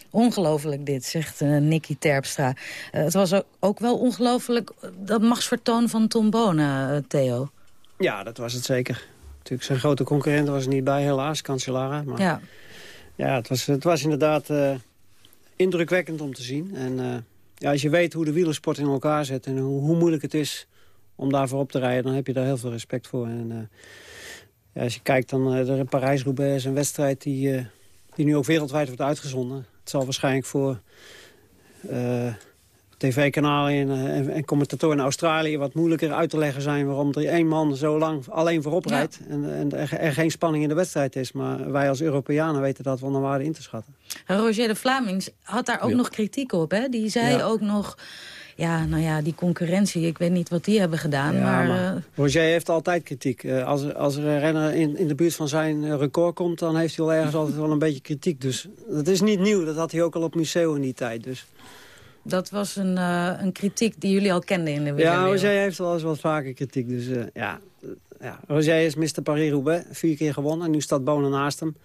Ongelooflijk dit, zegt uh, Nicky Terpstra. Uh, het was ook, ook wel ongelooflijk dat machtsvertoon van Tom Bonen, uh, Theo. Ja, dat was het zeker. Natuurlijk, zijn grote concurrent was er niet bij, helaas, Cancellara. Maar ja, ja het, was, het was inderdaad uh, indrukwekkend om te zien. En uh, ja, als je weet hoe de wielersport in elkaar zit... en hoe, hoe, moeilijk het is om daarvoor op te rijden... dan heb je daar heel veel respect voor. En, uh, ja, als je kijkt, dan uh, Parijs-Roubaix is een wedstrijd... Die, die nu ook wereldwijd wordt uitgezonden. Het zal waarschijnlijk voor tv-kanalen en, en, en, commentatoren in Australië... wat moeilijker uit te leggen zijn waarom er één man zo lang alleen voorop rijdt... Ja. En, en er, er, geen spanning in de wedstrijd is. Maar wij als Europeanen weten dat wel naar waarde in te schatten. Roger de Vlamings had daar ook ja. nog kritiek op. Hè? Die zei ook nog... Ja, nou ja, die concurrentie, ik weet niet wat die hebben gedaan. maar, maar uh... Roger heeft altijd kritiek. Uh, als, als er een renner in, in de buurt van zijn record komt... dan heeft hij wel ergens altijd wel een beetje kritiek. Dus dat is niet nieuw. Dat had hij ook al op Museo in die tijd. Dus dat was een, uh, een kritiek die jullie al kenden in de Ja, Roger heeft wel eens wat vaker kritiek. Dus uh, ja, ja, Roger is Mr. Paris-Roubaix. Vier keer gewonnen. En nu staat Bonen naast hem.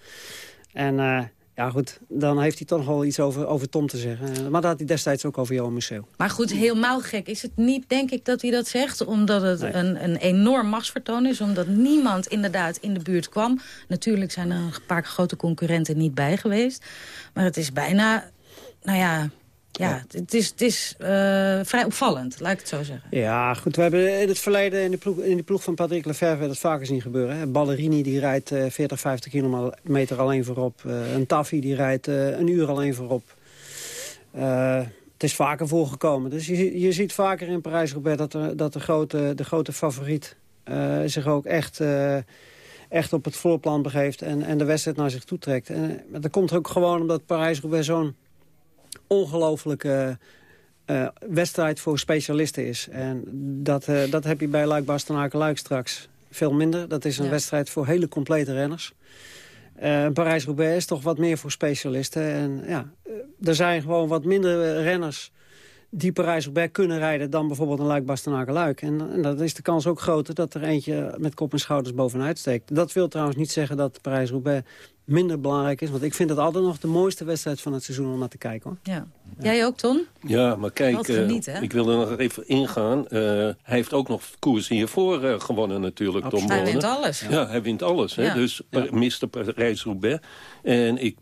En uh, ja, goed, dan heeft hij toch wel iets over, over Tom te zeggen. Maar dat had hij destijds ook over Johan Museeuw. Maar goed, helemaal gek is het niet, denk ik, dat hij dat zegt. Omdat het nee. een, een enorm machtsvertoon is. Omdat niemand inderdaad in de buurt kwam. Natuurlijk zijn er een paar grote concurrenten niet bij geweest. Maar het is bijna, nou ja, ja, het is, het is uh, vrij opvallend, laat ik het zo zeggen. Ja, goed. We hebben in het verleden in de ploeg, in de ploeg van Patrick Lefevre dat vaker zien gebeuren. Hè. Ballerini die rijdt uh, 40, 50 kilometer alleen voorop. Uh, een Taffy die rijdt een uur alleen voorop. het is vaker voorgekomen. Dus je, je ziet vaker in Parijs-Roubaix dat, er, dat de, grote, de grote favoriet zich ook echt echt op het voorplan begeeft en, en de wedstrijd naar zich toe trekt. En, dat komt ook gewoon omdat Parijs-Roubaix zo'n ongelooflijke uh, wedstrijd voor specialisten is. En dat, uh, dat heb je bij Luik Bastenaken Luik straks veel minder. Dat is een ja. wedstrijd voor hele complete renners. Uh, Parijs-Roubaix is toch wat meer voor specialisten. En ja, er zijn gewoon wat minder renners die Parijs-Roubaix kunnen rijden... dan bijvoorbeeld een Luik Bastenaken Luik. En, en dat is de kans ook groter dat er eentje met kop en schouders bovenuit steekt. Dat wil trouwens niet zeggen dat Parijs-Roubaix minder belangrijk is. Want ik vind het altijd nog de mooiste wedstrijd van het seizoen om naar te kijken. Hoor. Ja. Jij ook, Ton? Ja, maar kijk, uh, ik wil er nog even ingaan. Uh, hij heeft ook nog koers hiervoor uh, gewonnen natuurlijk, Tom Hij wint alles. Ja, ja hij wint alles. Hè? Ja. Dus ja. Mr. Parijs-Roubaix. En ik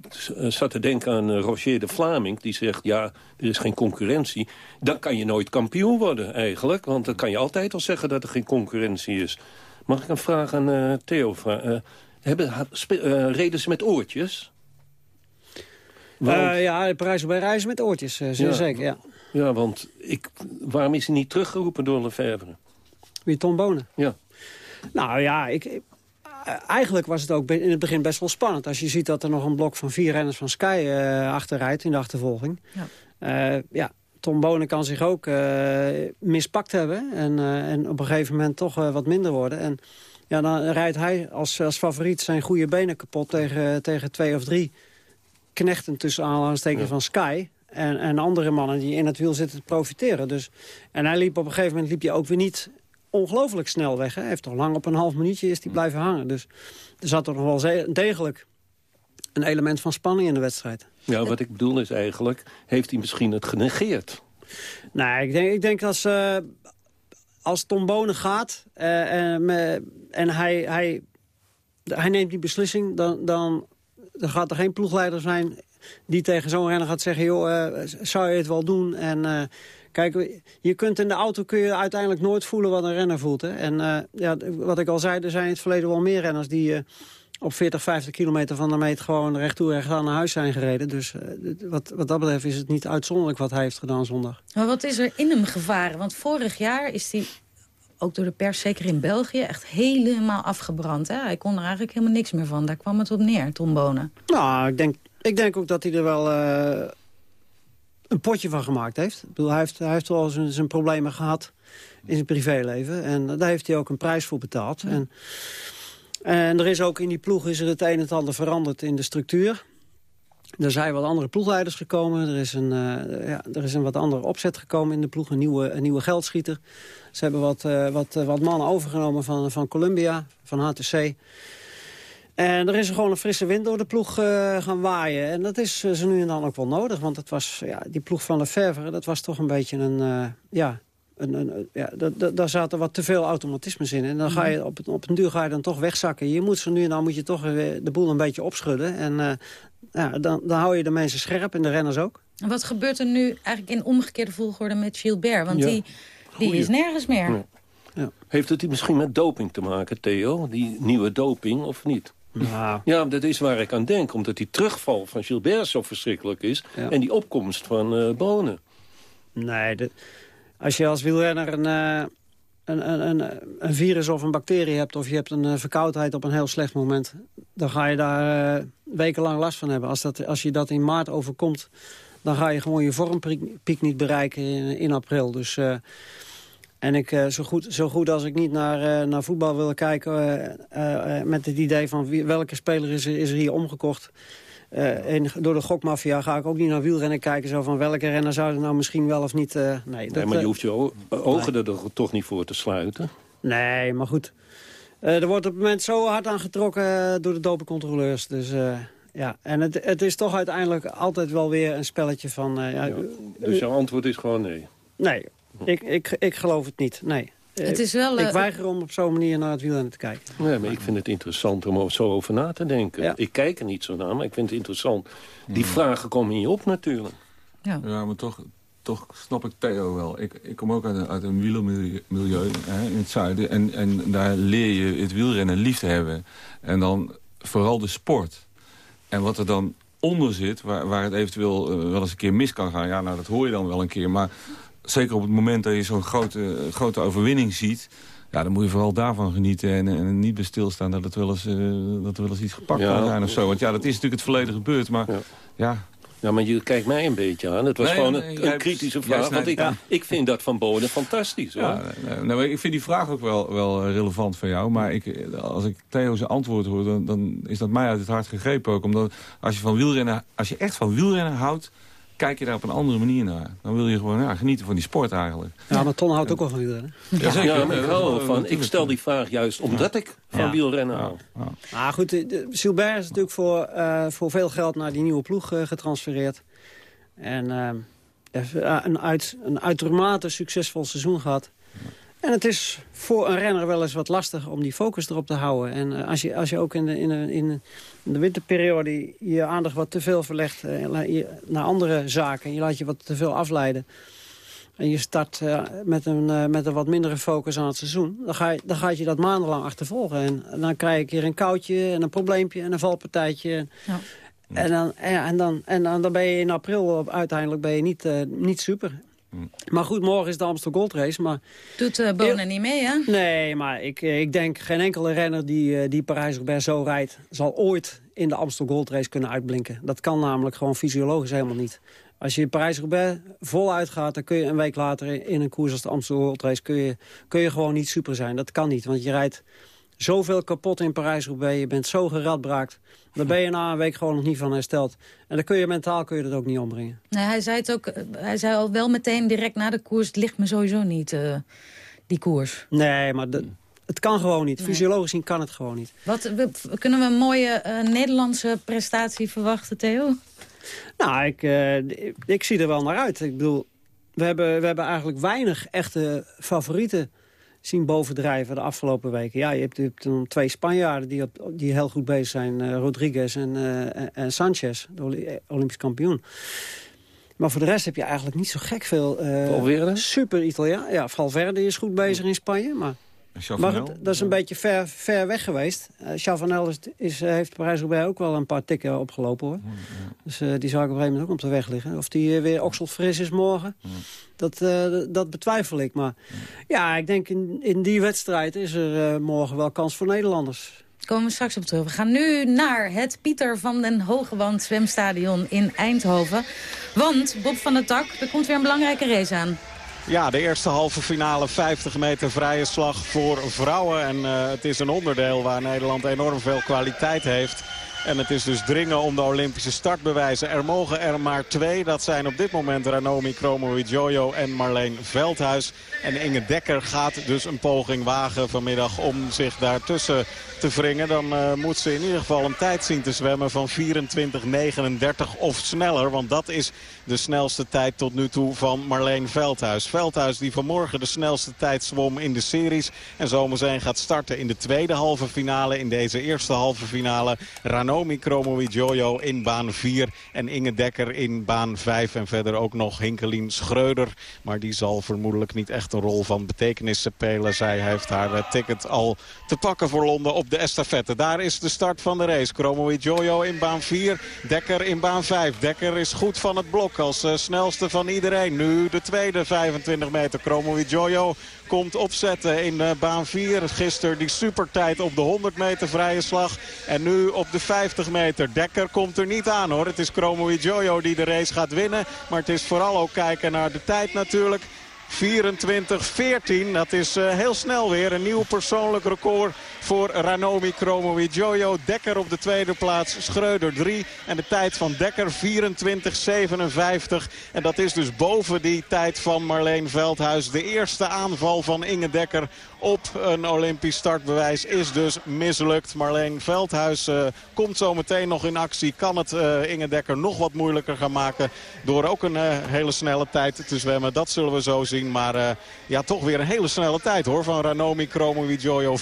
zat te denken aan Roger de Vlaming. Die zegt, ja, er is geen concurrentie. Dan kan je nooit kampioen worden eigenlijk. Want dan kan je altijd al zeggen dat er geen concurrentie is. Mag ik een vraag aan Theo vragen? Hebben, uh, reden ze met oortjes? Want... Uh, ja, prijs bij reizen met oortjes, uh, zeer ja, zeker, ja. Ja, want ik, waarom is hij niet teruggeroepen door Lefebvre? Wie, Tom Bonen? Ja. Nou ja, ik, eigenlijk was het ook in het begin best wel spannend. Als je ziet dat er nog een blok van vier renners van Sky uh, achterrijdt in de achtervolging. Ja. ja, Tom Bonen kan zich ook uh, mispakt hebben. En, en op een gegeven moment toch wat minder worden. En ja, dan rijdt hij als, als favoriet zijn goede benen kapot tegen, tegen twee of drie knechten tussen aanhalingstekens ja. van Sky. En, en andere mannen die in het wiel zitten te profiteren. Dus, en hij liep op een gegeven moment liep hij ook weer niet ongelooflijk snel weg. Hè. Hij heeft toch lang op een half minuutje is hij blijven hangen. Dus er zat toch nog wel degelijk een element van spanning in de wedstrijd. Ja, wat ik bedoel is eigenlijk, heeft hij misschien het genegeerd? Nee, ik denk, ik denk als, uh, als Tom Bonen gaat uh, en hij, hij, hij neemt die beslissing... dan, dan, dan gaat er geen ploegleider zijn die tegen zo'n renner gaat zeggen... joh, uh, zou je het wel doen? En kijk, je kunt in de auto kun je uiteindelijk nooit voelen wat een renner voelt. Hè? En ja, wat ik al zei, er zijn in het verleden wel meer renners... die op 40, 50 kilometer van de meet gewoon recht toe recht aan naar huis zijn gereden. Dus uh, wat, wat dat betreft is het niet uitzonderlijk wat hij heeft gedaan zondag. Maar wat is er in hem gevaren? Want vorig jaar is hij, ook door de pers, zeker in België, echt helemaal afgebrand. Hè? Hij kon er eigenlijk helemaal niks meer van. Daar kwam het op neer, Tom Bonen. Nou, ik denk, ik denk ook dat hij er wel uh, een potje van gemaakt heeft. Ik bedoel, hij heeft, hij heeft wel zijn, zijn problemen gehad in zijn privéleven. En daar heeft hij ook een prijs voor betaald. Ja. En en er is ook in die ploeg is er het een en ander veranderd in de structuur. Er zijn wat andere ploegleiders gekomen. Er is een, uh, ja, er is een wat andere opzet gekomen in de ploeg. Een nieuwe, een nieuwe geldschieter. Ze hebben wat, uh, wat, uh, wat mannen overgenomen van, van Columbia, van HTC. En er is gewoon een frisse wind door de ploeg gaan waaien. En dat is ze nu en dan ook wel nodig. Want het was, ja, die ploeg van Lefevre, dat was toch een beetje een... ja, een, een, ja, daar zaten wat te veel automatismes in. En dan ga je op, op een duur ga je dan toch wegzakken. Je moet zo nu en dan moet je toch weer de boel een beetje opschudden. En uh, ja, dan, dan hou je de mensen scherp en de renners ook. En wat gebeurt er nu eigenlijk in omgekeerde volgorde met Gilbert? Want die, die is nergens meer. Ja. Ja. Heeft het misschien met doping te maken, Theo? Die nieuwe doping, of niet? Ja. ja, dat is waar ik aan denk. Omdat die terugval van Gilbert zo verschrikkelijk is. En die opkomst van uh, Bonen. Nee, de, als je als wielrenner een, uh, een, een, een, virus of een bacterie hebt... of je hebt een uh, verkoudheid op een heel slecht moment... dan ga je daar uh, wekenlang last van hebben. Als, dat, als je dat in maart overkomt... dan ga je gewoon je vormpiek niet bereiken in, april. Dus... En ik, zo, goed, zo goed als ik niet naar, naar voetbal wil kijken... met het idee van welke speler is, is er hier omgekocht... Uh, en door de gokmafia ga ik ook niet naar wielrennen kijken. Zo van welke renner zou er nou misschien wel of niet... Uh, nee, dat, maar je hoeft je ogen nee. er toch niet voor te sluiten? Nee, maar goed. Er wordt op het moment zo hard aan getrokken door de dopencontroleurs. Dus ja, en het, het is toch uiteindelijk altijd wel weer een spelletje van... Ja, ja, dus jouw antwoord is gewoon nee? Nee, ik, ik, ik geloof het niet, nee. Het is wel, ik eh, weiger om op zo'n manier naar het wielrennen te kijken. Nee, maar ik vind het interessant om er zo over na te denken. Ik kijk er niet zo naar, maar ik vind het interessant. Die vragen komen hier op natuurlijk. Ja, ja maar toch, toch snap ik Theo wel. Ik, ik kom ook uit een, uit een wielermilieu hè, in het zuiden. En, en daar leer je het wielrennen lief te hebben. En dan vooral de sport. En wat er dan onder zit, waar, waar het eventueel uh, wel eens een keer mis kan gaan... ja, nou, dat hoor je dan wel een keer. Maar zeker op het moment dat je zo'n grote, grote overwinning ziet... Ja, dan moet je vooral daarvan genieten en, en niet bij stilstaan dat, het wel eens, uh, dat er wel eens iets gepakt kan zijn of zo. Want ja, dat is natuurlijk het verleden gebeurd, maar ja... ja. Ja, maar je kijkt mij een beetje aan. Het was gewoon een, kritische vraag. Want ik, ik vind dat van Boden fantastisch. Hoor. Nou, ik vind die vraag ook wel, wel relevant van jou. Maar ik, als ik Theo's antwoord hoor, dan, dan is dat mij uit het hart gegrepen ook. Omdat als je, van wielrennen, als je echt van wielrennen houdt kijk je daar op een andere manier naar. Dan wil je gewoon ja, genieten van die sport eigenlijk. Ja, maar Ton houdt ook wel van wielrennen. Ja, zeker. Ja, ik, wel van. ik stel die vraag juist omdat ik van wielrennen hou. Ja. Ah, goed, Silbert is natuurlijk voor, uh, voor veel geld naar die nieuwe ploeg uh, getransfereerd. En uh, een, uit, een uitermate succesvol seizoen gehad. En het is voor een renner wel eens wat lastig om die focus erop te houden. En uh, als, je, als je ook in de, in, de, in de winterperiode je aandacht wat te veel verlegt uh, naar andere zaken... en je laat je wat te veel afleiden... en je start uh, met, een, met een wat mindere focus aan het seizoen... dan ga je, dan ga je dat maandenlang achtervolgen. En, en dan krijg je een keer een koudje en een probleempje en een valpartijtje... Ja. En, dan, ja, en, dan, en dan, dan ben je in april uiteindelijk ben je niet, niet super. Maar goed, morgen is de Amsterdam Gold Race. Maar Doet uh, Bonen niet mee, hè? Nee, maar ik, eh, ik denk geen enkele renner die, uh, die Parijs-Roubaix zo rijdt... zal ooit in de Amsterdam Gold Race kunnen uitblinken. Dat kan namelijk gewoon fysiologisch helemaal niet. Als je in Parijs-Roubaix voluit gaat... dan kun je een week later in een koers als de Amsterdam World Race... Kun je, kun je gewoon niet super zijn. Dat kan niet, want je rijdt zoveel kapot in Parijs-Roubaix. Je bent zo geradbraakt. Daar ben je na een week gewoon nog niet van hersteld. En dan kun je mentaal kun je dat ook niet ombrengen. Nee, hij zei het ook. eh, Hij zei al wel meteen direct na de koers. Het ligt me sowieso niet, eh, die koers. Nee, maar de, het kan gewoon niet. Fysiologisch zien kan het gewoon niet. Wat, we- kunnen we een mooie eh, Nederlandse prestatie verwachten, Theo? Nou, ik, ik, ik zie er wel naar uit. Ik bedoel, we hebben, we hebben eigenlijk weinig echte favorieten zien bovendrijven de afgelopen weken. Ja, je hebt, je hebt twee Spanjaarden die, op, die heel goed bezig zijn. eh, Rodriguez en, eh, en- en Sanchez, de Oli- Olympisch kampioen. Maar voor de rest heb je eigenlijk niet zo gek veel... eh, Valverde? Super Italiaan. Ja, Valverde is goed bezig in Spanje, maar... Maar het- dat is een beetje ver, ver weg geweest. Uh, Chavanel is, is, eh, heeft Parijs-Roubaix ook wel een paar tikken opgelopen, hoor. Dus eh, die zou ik op een gegeven moment ook op de weg liggen. Of die eh, weer oksel-fris is morgen, dat, eh, dat betwijfel ik. Maar ja, ik denk in, in die wedstrijd is er eh, morgen wel kans voor Nederlanders. Komen we straks op terug. We gaan nu naar het Pieter van den Hogewand zwemstadion in Eindhoven. Want, Bob van der Tak, er komt weer een belangrijke race aan. Ja, de eerste halve finale 50 meter vrije slag voor vrouwen. En eh, het is een onderdeel waar Nederland enorm veel kwaliteit heeft. En het is dus dringen om de Olympische startbewijzen. Er mogen er maar twee. Dat zijn op dit moment Ranomi Kromowidjojo en Marleen Veldhuis. En Inge Dekker gaat dus een poging wagen vanmiddag om zich daartussen te wringen. Dan eh, moet ze in ieder geval een tijd zien te zwemmen van 24.39 of sneller. Want dat is de snelste tijd tot nu toe van Marleen Veldhuis. Veldhuis die vanmorgen de snelste tijd zwom in de series. En zometeen gaat starten in de tweede halve finale. In deze eerste halve finale Ranomi Kromowidjojo in baan 4. En Inge Dekker in baan 5. En verder ook nog Hinkelien Schreuder. Maar die zal vermoedelijk niet echt een rol van betekenis spelen. Zij heeft haar eh, ticket al te pakken voor Londen op de estafette. Daar is de start van de race. Kromowidjojo in baan 4. Dekker in baan 5. Dekker is goed van het blok als eh, snelste van iedereen. Nu de tweede 25 meter. Kromowidjojo komt opzetten in eh, baan 4. Gisteren die supertijd op de 100 meter vrije slag. En nu op de 50 meter. Dekker komt er niet aan hoor. Het is Kromowidjojo die de race gaat winnen. Maar het is vooral ook kijken naar de tijd natuurlijk. 24-14. Dat is uh, heel snel weer. Een nieuw persoonlijk record voor Ranomi Kromowidjojo. Dekker op de tweede plaats. Schreuder 3. En de tijd van Dekker 24-57. En dat is dus boven die tijd van Marleen Veldhuis. De eerste aanval van Inge Dekker op een Olympisch startbewijs is dus mislukt. Marleen Veldhuis uh, komt zo meteen nog in actie. Kan het uh, Inge Dekker nog wat moeilijker gaan maken. Door ook een uh, hele snelle tijd te zwemmen. Dat zullen we zo zien. Maar ja, toch weer een hele snelle tijd hoor. Van Ranomi Kromowidjojo 24-14.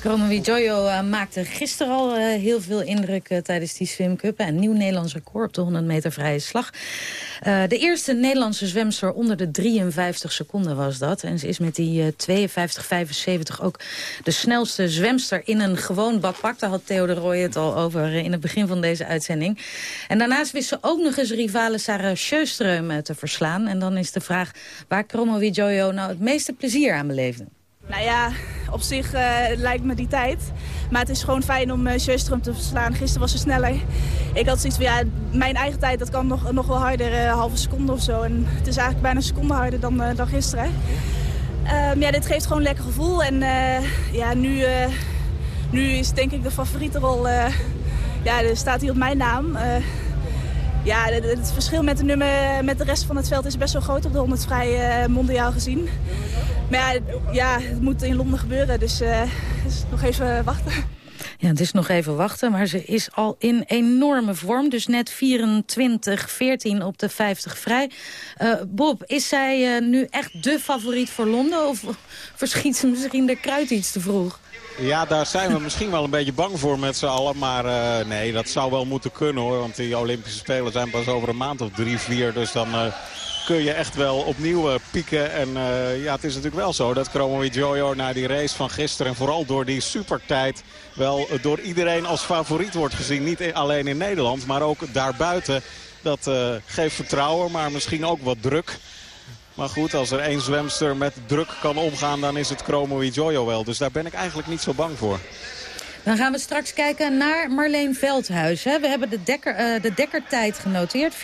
Kromowidjojo maakte gisteren al heel veel indruk tijdens die swimcup. Een nieuw Nederlands record op de 100 meter vrije slag. De eerste Nederlandse zwemster onder de 53 seconden was dat. En ze is met die uh, 52-75 ook de snelste zwemster in een gewoon bakpak. Daar had Theo de Roy het al over in het begin van deze uitzending. En daarnaast wist ze ook nog eens rivale Sarah Sjöström te verslaan. En dan is de vraag waar Kromowidjojo nou het meeste plezier aan beleefde. Nou ja, op zich lijkt me die tijd. Maar het is gewoon fijn om uh, Sjöström te verslaan. Gisteren was ze sneller. Ik had zoiets van, ja, mijn eigen tijd dat kan nog, nog wel harder, uh, halve seconde of zo. En het is eigenlijk bijna een seconde harder dan, dan gisteren. Um, ja, dit geeft gewoon een lekker gevoel. En ja, nu, nu is denk ik de favoriete rol... ja, er staat hier op mijn naam. ja, het, verschil met de, nummer, met de rest van het veld is best wel groot op de 100 vrij mondiaal gezien. Maar ja, ja, het moet in Londen gebeuren, dus, dus nog even wachten. Ja, het is nog even wachten, maar ze is al in enorme vorm. Dus net 24, 14 op de 50 vrij. Uh, Bob, is zij uh, nu echt de favoriet voor Londen? Of verschiet ze misschien de kruid iets te vroeg? Ja, daar zijn we misschien wel een beetje bang voor met z'n allen. Maar uh, nee, dat zou wel moeten kunnen hoor. Want die Olympische Spelen zijn pas over een maand of drie, vier. Dus dan kun je echt wel opnieuw uh, pieken. En uh, ja, het is natuurlijk wel zo dat Kromowidjojo na die race van gisteren... en vooral door die supertijd wel door iedereen als favoriet wordt gezien. Niet alleen in Nederland, maar ook daarbuiten. Dat uh, geeft vertrouwen, maar misschien ook wat druk. Maar goed, als er één zwemster met druk kan omgaan, dan is het Kromowidjojo wel. Dus daar ben ik eigenlijk niet zo bang voor. Dan gaan we straks kijken naar Marleen Veldhuis. Hè. We hebben de, dekker, uh, de dekkertijd genoteerd, 24,57.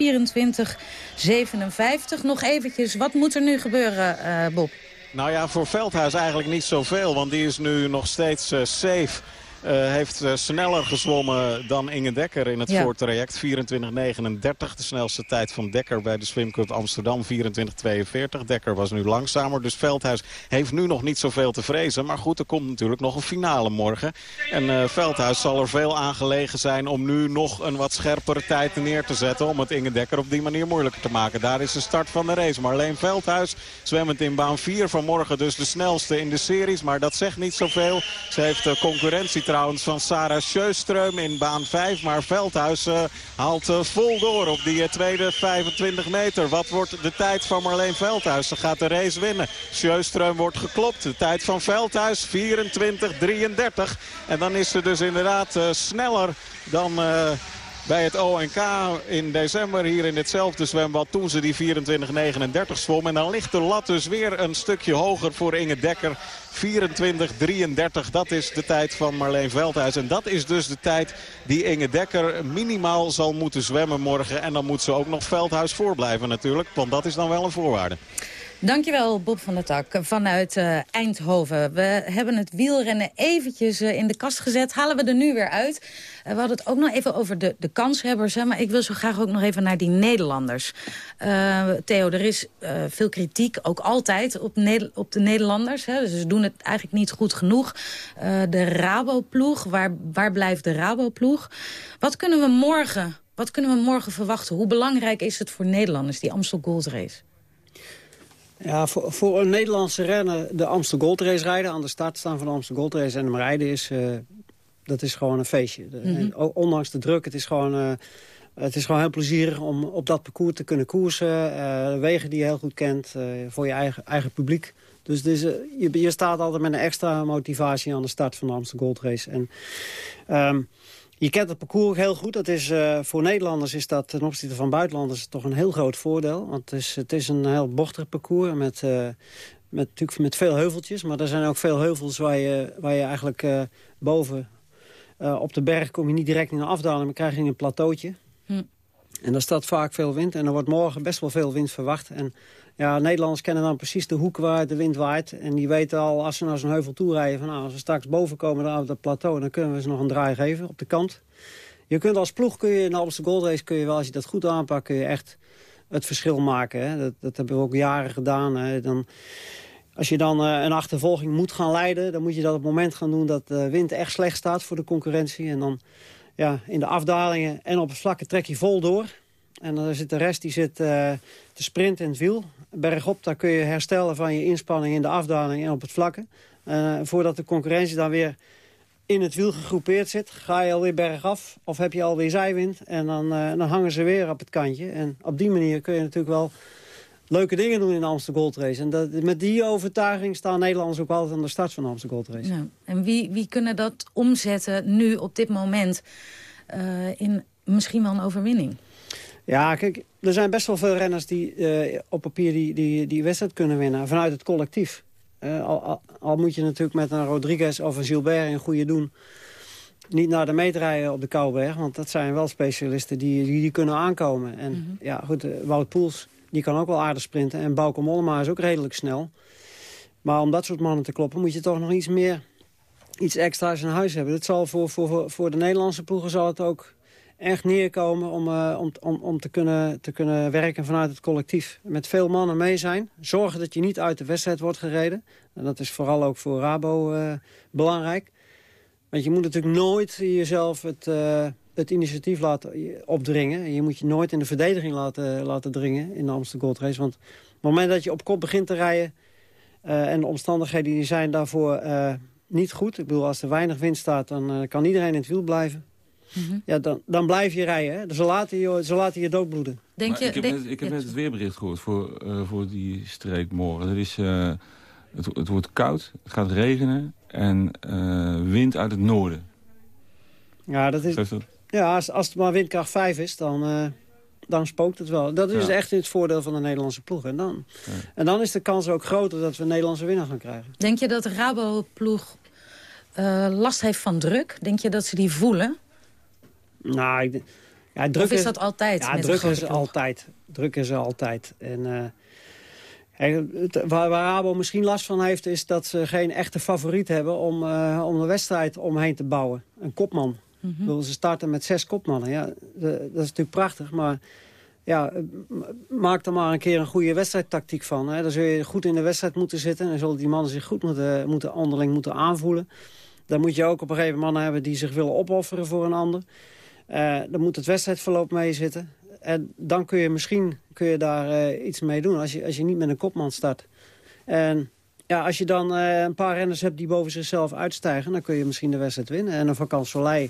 Nog eventjes, wat moet er nu gebeuren, uh, Bob? Nou ja, voor Veldhuis eigenlijk niet zoveel, want die is nu nog steeds uh, safe... Uh, heeft uh, sneller gezwommen dan Inge Dekker in het ja. voortraject. 24.39, de snelste tijd van Dekker bij de Swim Cup Amsterdam. 24.42. Dekker was nu langzamer. Dus Veldhuis heeft nu nog niet zoveel te vrezen. Maar goed, er komt natuurlijk nog een finale morgen. En uh, Veldhuis zal er veel aan gelegen zijn om nu nog een wat scherpere tijd neer te zetten. Om het Inge Dekker op die manier moeilijker te maken. Daar is de start van de race. Marleen Veldhuis zwemmend in baan 4 vanmorgen dus de snelste in de series. Maar dat zegt niet zoveel. Ze heeft concurrentie van Sarah Sjöström in baan 5. Maar Veldhuis haalt uh, vol door op die uh, tweede 25 meter. Wat wordt de tijd van Marleen Veldhuis? Ze gaat de race winnen. Sjöström wordt geklopt. De tijd van Veldhuis 24-33. En dan is ze dus inderdaad sneller dan... bij het ONK in december hier in hetzelfde zwembad toen ze die 24-39 zwom. En dan ligt de lat dus weer een stukje hoger voor Inge Dekker. 24-33, dat is de tijd van Marleen Veldhuis. En dat is dus de tijd die Inge Dekker minimaal zal moeten zwemmen morgen. En dan moet ze ook nog Veldhuis voorblijven natuurlijk, want dat is dan wel een voorwaarde. Dankjewel Bob van der Tak vanuit uh, Eindhoven. We hebben het wielrennen eventjes uh, in de kast gezet. Halen we er nu weer uit. Uh, we hadden het ook nog even over de, de kanshebbers. Hè, maar ik wil zo graag ook nog even naar die Nederlanders. Theo, er is veel kritiek, ook altijd, op, op de Nederlanders. Hè, dus ze doen het eigenlijk niet goed genoeg. de Raboploeg, waar, waar blijft de Raboploeg? Wat kunnen we morgen... Wat kunnen we morgen verwachten? Hoe belangrijk is het voor Nederlanders, die Amstel Gold Race? Ja, voor, voor een Nederlandse renner de Amsterdam Gold Race rijden... aan de start staan van de Amsterdam Gold Race en hem rijden is... Uh, dat is gewoon een feestje. Mm -hmm. ondanks de druk, het is gewoon... Uh, het is gewoon heel plezierig om op dat parcours te kunnen koersen. Uh, wegen die je heel goed kent, voor je eigen, eigen publiek. Dus, dus je, je staat altijd met een extra motivatie aan de start van de Amsterdam Gold Race. En, um, je kent het parcours heel goed. Dat is, uh, voor Nederlanders is dat ten opzichte van buitenlanders toch een heel groot voordeel. Want het is, het is een heel bochtig parcours met, uh, met, natuurlijk met veel heuveltjes. Maar er zijn ook veel heuvels waar je, waar je eigenlijk uh, boven op de berg kom je niet direct in een afdaling, maar krijg je een plateautje. Hm. En daar staat vaak veel wind. En er wordt morgen best wel veel wind verwacht. En ja, Nederlanders kennen dan precies de hoek waar de wind waait. En die weten al, als ze naar zo'n heuvel toe rijden... van nou, als we straks boven komen op dat plateau... dan kunnen we ze nog een draai geven op de kant. Je kunt als ploeg, kun je in de Amsterdam Gold Race... kun je wel, als je dat goed aanpakt, kun je echt het verschil maken. Hè? Dat, dat hebben we ook jaren gedaan. Hè? Dan, als je dan uh, een achtervolging moet gaan leiden... dan moet je dat op het moment gaan doen dat de wind echt slecht staat voor de concurrentie. En dan ja, in de afdalingen en op het vlakke trek je vol door... En dan zit de rest die zit uh, te sprinten in het wiel. Bergop, daar kun je herstellen van je inspanning in de afdaling en op het vlakke. Uh, voordat de concurrentie dan weer in het wiel gegroepeerd zit, ga je alweer bergaf of heb je alweer zijwind. En dan, uh, dan hangen ze weer op het kantje. En op die manier kun je natuurlijk wel leuke dingen doen in de Amsterdam Gold Race. En dat, met die overtuiging staan Nederlanders ook altijd aan de start van de Amsterdam Gold Race. En wie, wie kunnen dat omzetten nu op dit moment in misschien wel een overwinning? Ja, kijk, er zijn best wel veel renners die uh, op papier die, die, die wedstrijd kunnen winnen. Vanuit het collectief. Uh, al, al, al, moet je natuurlijk met een Rodriguez of een Gilbert een goede doen... niet naar de meet rijden op de Kouwberg. Want dat zijn wel specialisten die, die, die kunnen aankomen. En mm -hmm. ja, goed, uh, Wout Poels die kan ook wel aardig sprinten. En Bauke Mollema is ook redelijk snel. Maar om dat soort mannen te kloppen moet je toch nog iets meer... iets extra's in huis hebben. Dat zal voor, voor, voor de Nederlandse ploegen zal het ook echt neerkomen om, uh, om, om, om te, kunnen, te kunnen werken vanuit het collectief. Met veel mannen mee zijn. Zorgen dat je niet uit de wedstrijd wordt gereden. En dat is vooral ook voor Rabo uh, belangrijk. Want je moet natuurlijk nooit jezelf het, uh, het initiatief laten opdringen. Je moet je nooit in de verdediging laten, laten dringen in de Amsterdam Gold Race. Want op het moment dat je op kop begint te rijden... en de omstandigheden die zijn daarvoor niet goed. Ik bedoel, als er weinig wind staat, dan kan iedereen in het wiel blijven. Mm -hmm. ja, dan, dan blijf je rijden. Hè? Dus ze, laten je, ze laten je doodbloeden. Denk je, ik heb, denk, net, ik heb net het weerbericht gehoord voor, uh, voor die streek morgen. Het, is, uh, het, het, wordt koud, het gaat regenen en uh, wind uit het noorden. Ja, dat is, dat? ja als, als het maar windkracht 5 is, dan, dan spookt het wel. Dat is ja. echt het voordeel van de Nederlandse ploeg. En dan, ja. en dan is de kans ook groter dat we een Nederlandse winnaar gaan krijgen. Denk je dat de Rabo-ploeg eh, last heeft van druk? Denk je dat ze die voelen? Nou, ik, ja, druk of is dat altijd? Ja, druk is ploeg? altijd. Druk is altijd. En, eh, het- waar, waar Rabo misschien last van heeft... is dat ze geen echte favoriet hebben om, eh, om de wedstrijd omheen te bouwen. Een kopman. Bedoel, ze starten met zes kopmannen. Ja, de- dat is natuurlijk prachtig, maar... Ja, maak er maar een keer een goede wedstrijdtactiek van. Hè. Dan zul je goed in de wedstrijd moeten zitten. Dan zullen die mannen zich goed moeten, moeten onderling moeten aanvoelen. Dan moet je ook op een gegeven moment mannen hebben die zich willen opofferen voor een ander. Eh, dan moet het wedstrijdverloop mee zitten. En dan kun je misschien kun je daar eh, iets mee doen als je, als je niet met een kopman start. En ja, als je dan eh, een paar renners hebt die boven zichzelf uitstijgen... dan kun je misschien de wedstrijd winnen. En een Vakant Soleil...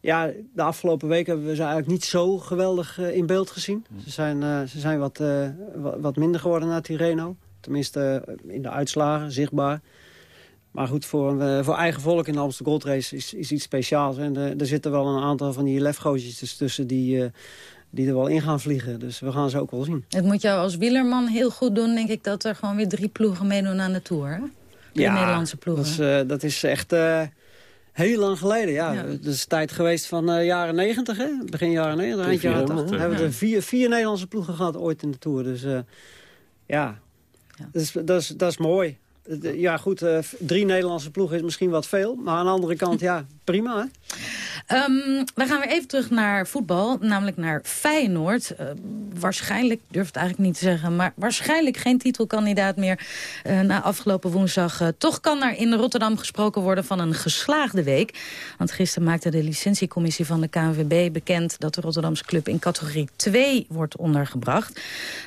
Ja, de afgelopen weken hebben we ze eigenlijk niet zo geweldig in beeld gezien. Ze zijn, ze zijn wat, wa- wat minder geworden na Tirreno. Tenminste, in de uitslagen, zichtbaar. Maar goed, voor, eh, voor eigen volk in de Amsterdam Gold Race is, is iets speciaals. En eh, er zitten wel een aantal van die lefgootjes tussen die, eh, die er wel in gaan vliegen. Dus we gaan ze ook wel zien. Het moet jou als wielerman heel goed doen, denk ik, dat er gewoon weer drie ploegen meedoen aan de Tour. Hè? Drie Nederlandse ploegen. Dat is, eh, dat is echt eh, heel lang geleden. Ja. Het is tijd geweest van eh, jaren negentig, hè? begin jaren negentig, eind jaren TVM, 80. hè? hebben we Ja. er vier, vier Nederlandse ploegen gehad ooit in de Tour. Dus eh, ja, Dat, is, dat, is, dat is mooi. Eh, Ja, goed, eh, drie Nederlandse ploegen is misschien wat veel. Maar aan de andere kant, ja, prima, hè? Ehm, we gaan weer even terug naar voetbal, namelijk naar Feyenoord. Eh, waarschijnlijk, durf het eigenlijk niet te zeggen... maar waarschijnlijk geen titelkandidaat meer eh, na afgelopen woensdag. Eh, toch kan er in Rotterdam gesproken worden van een geslaagde week. Want gisteren maakte de licentiecommissie van de KNVB bekend... dat de Rotterdamse club in categorie 2 wordt ondergebracht.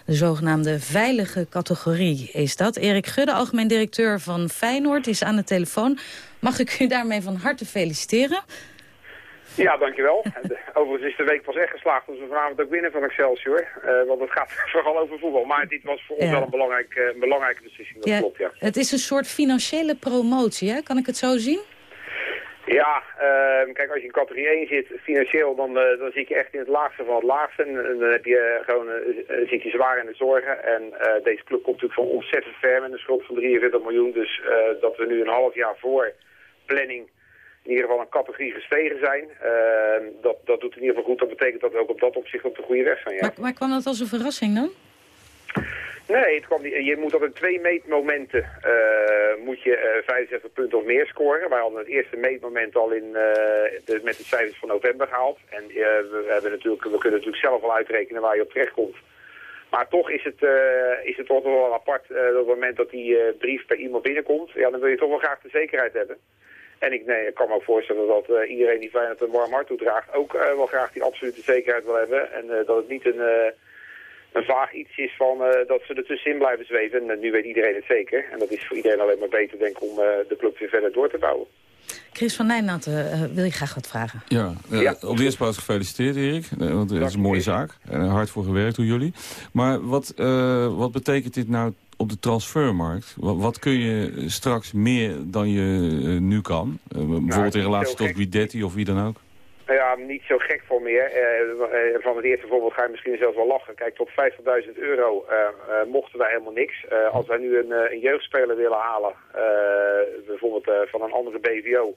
De zogenaamde veilige categorie is dat. Erik Gudde, algemeen directeur van Feyenoord, is aan de telefoon. Mag ik u daarmee van harte feliciteren? Ja, dankjewel. De- Overigens is de week pas echt geslaagd als we vanavond ook winnen van Excelsior. Eh, want het gaat vooral over voetbal. Maar dit was voor ons wel een, belangrijk, eh, een belangrijke beslissing. Dat klopt, ja. Het is een soort financiële promotie, hè? kan ik het zo zien? Ja, eh, kijk, als je in categorie 1 zit, financieel, dan, eh, dan zit je echt in het laagste van het laagste. En, dan heb je eh, gewoon, eh, eh, zit je zwaar in de zorgen. En eh, deze club komt natuurlijk van ontzettend ver met een schuld van 43 miljoen. Dus eh, dat we nu een half jaar voor planning in ieder geval een categorie gestegen zijn. eh, dat, dat doet in ieder geval goed. Dat betekent dat we ook op dat opzicht op de goede weg zijn. Ja. Maar, maar kwam dat als een verrassing dan? Nee, het kwam niet. je moet op een twee meetmomenten eh, moet je eh 65 punten of meer scoren. Wij hadden het eerste meetmoment al in, eh, de- met de cijfers van november gehaald. En eh, we, hebben natuurlijk, we kunnen natuurlijk zelf al uitrekenen waar je op terecht komt. Maar toch is het, eh, is het toch wel apart eh, op het moment dat die eh, brief bij iemand binnenkomt. Ja, dan wil je toch wel graag de zekerheid hebben. En ik, nee, ik kan me ook voorstellen dat eh, iedereen die Feyenoord een warm hart toedraagt... ook eh, wel graag die absolute zekerheid wil hebben. En eh, dat het niet een, eh, een vaag iets is van eh, dat ze er tussenin blijven zweven. En nu weet iedereen het zeker. En dat is voor iedereen alleen maar beter, denk ik, om eh, de club weer verder door te bouwen. Chris van Nijnatten, eh, wil je graag wat vragen? Ja, eh, op de eerste plaats gefeliciteerd Erik. Want het is een mooie zaak. En er hard voor gewerkt door jullie. Maar wat, eh, wat betekent dit nou op de transfermarkt? Wat, kun je straks meer dan je eh, nu kan? Eh, bijvoorbeeld in relatie tot. Guidetti of wie dan ook? Nou ja, niet zo gek voor meer. Eh, eh, van het eerste voorbeeld ga je misschien zelfs wel lachen. Kijk, tot 50.000 euro eh, eh, mochten wij helemaal niks. Eh, als wij nu een, eh, een jeugdspeler willen halen, eh, bijvoorbeeld eh, van een andere BVO...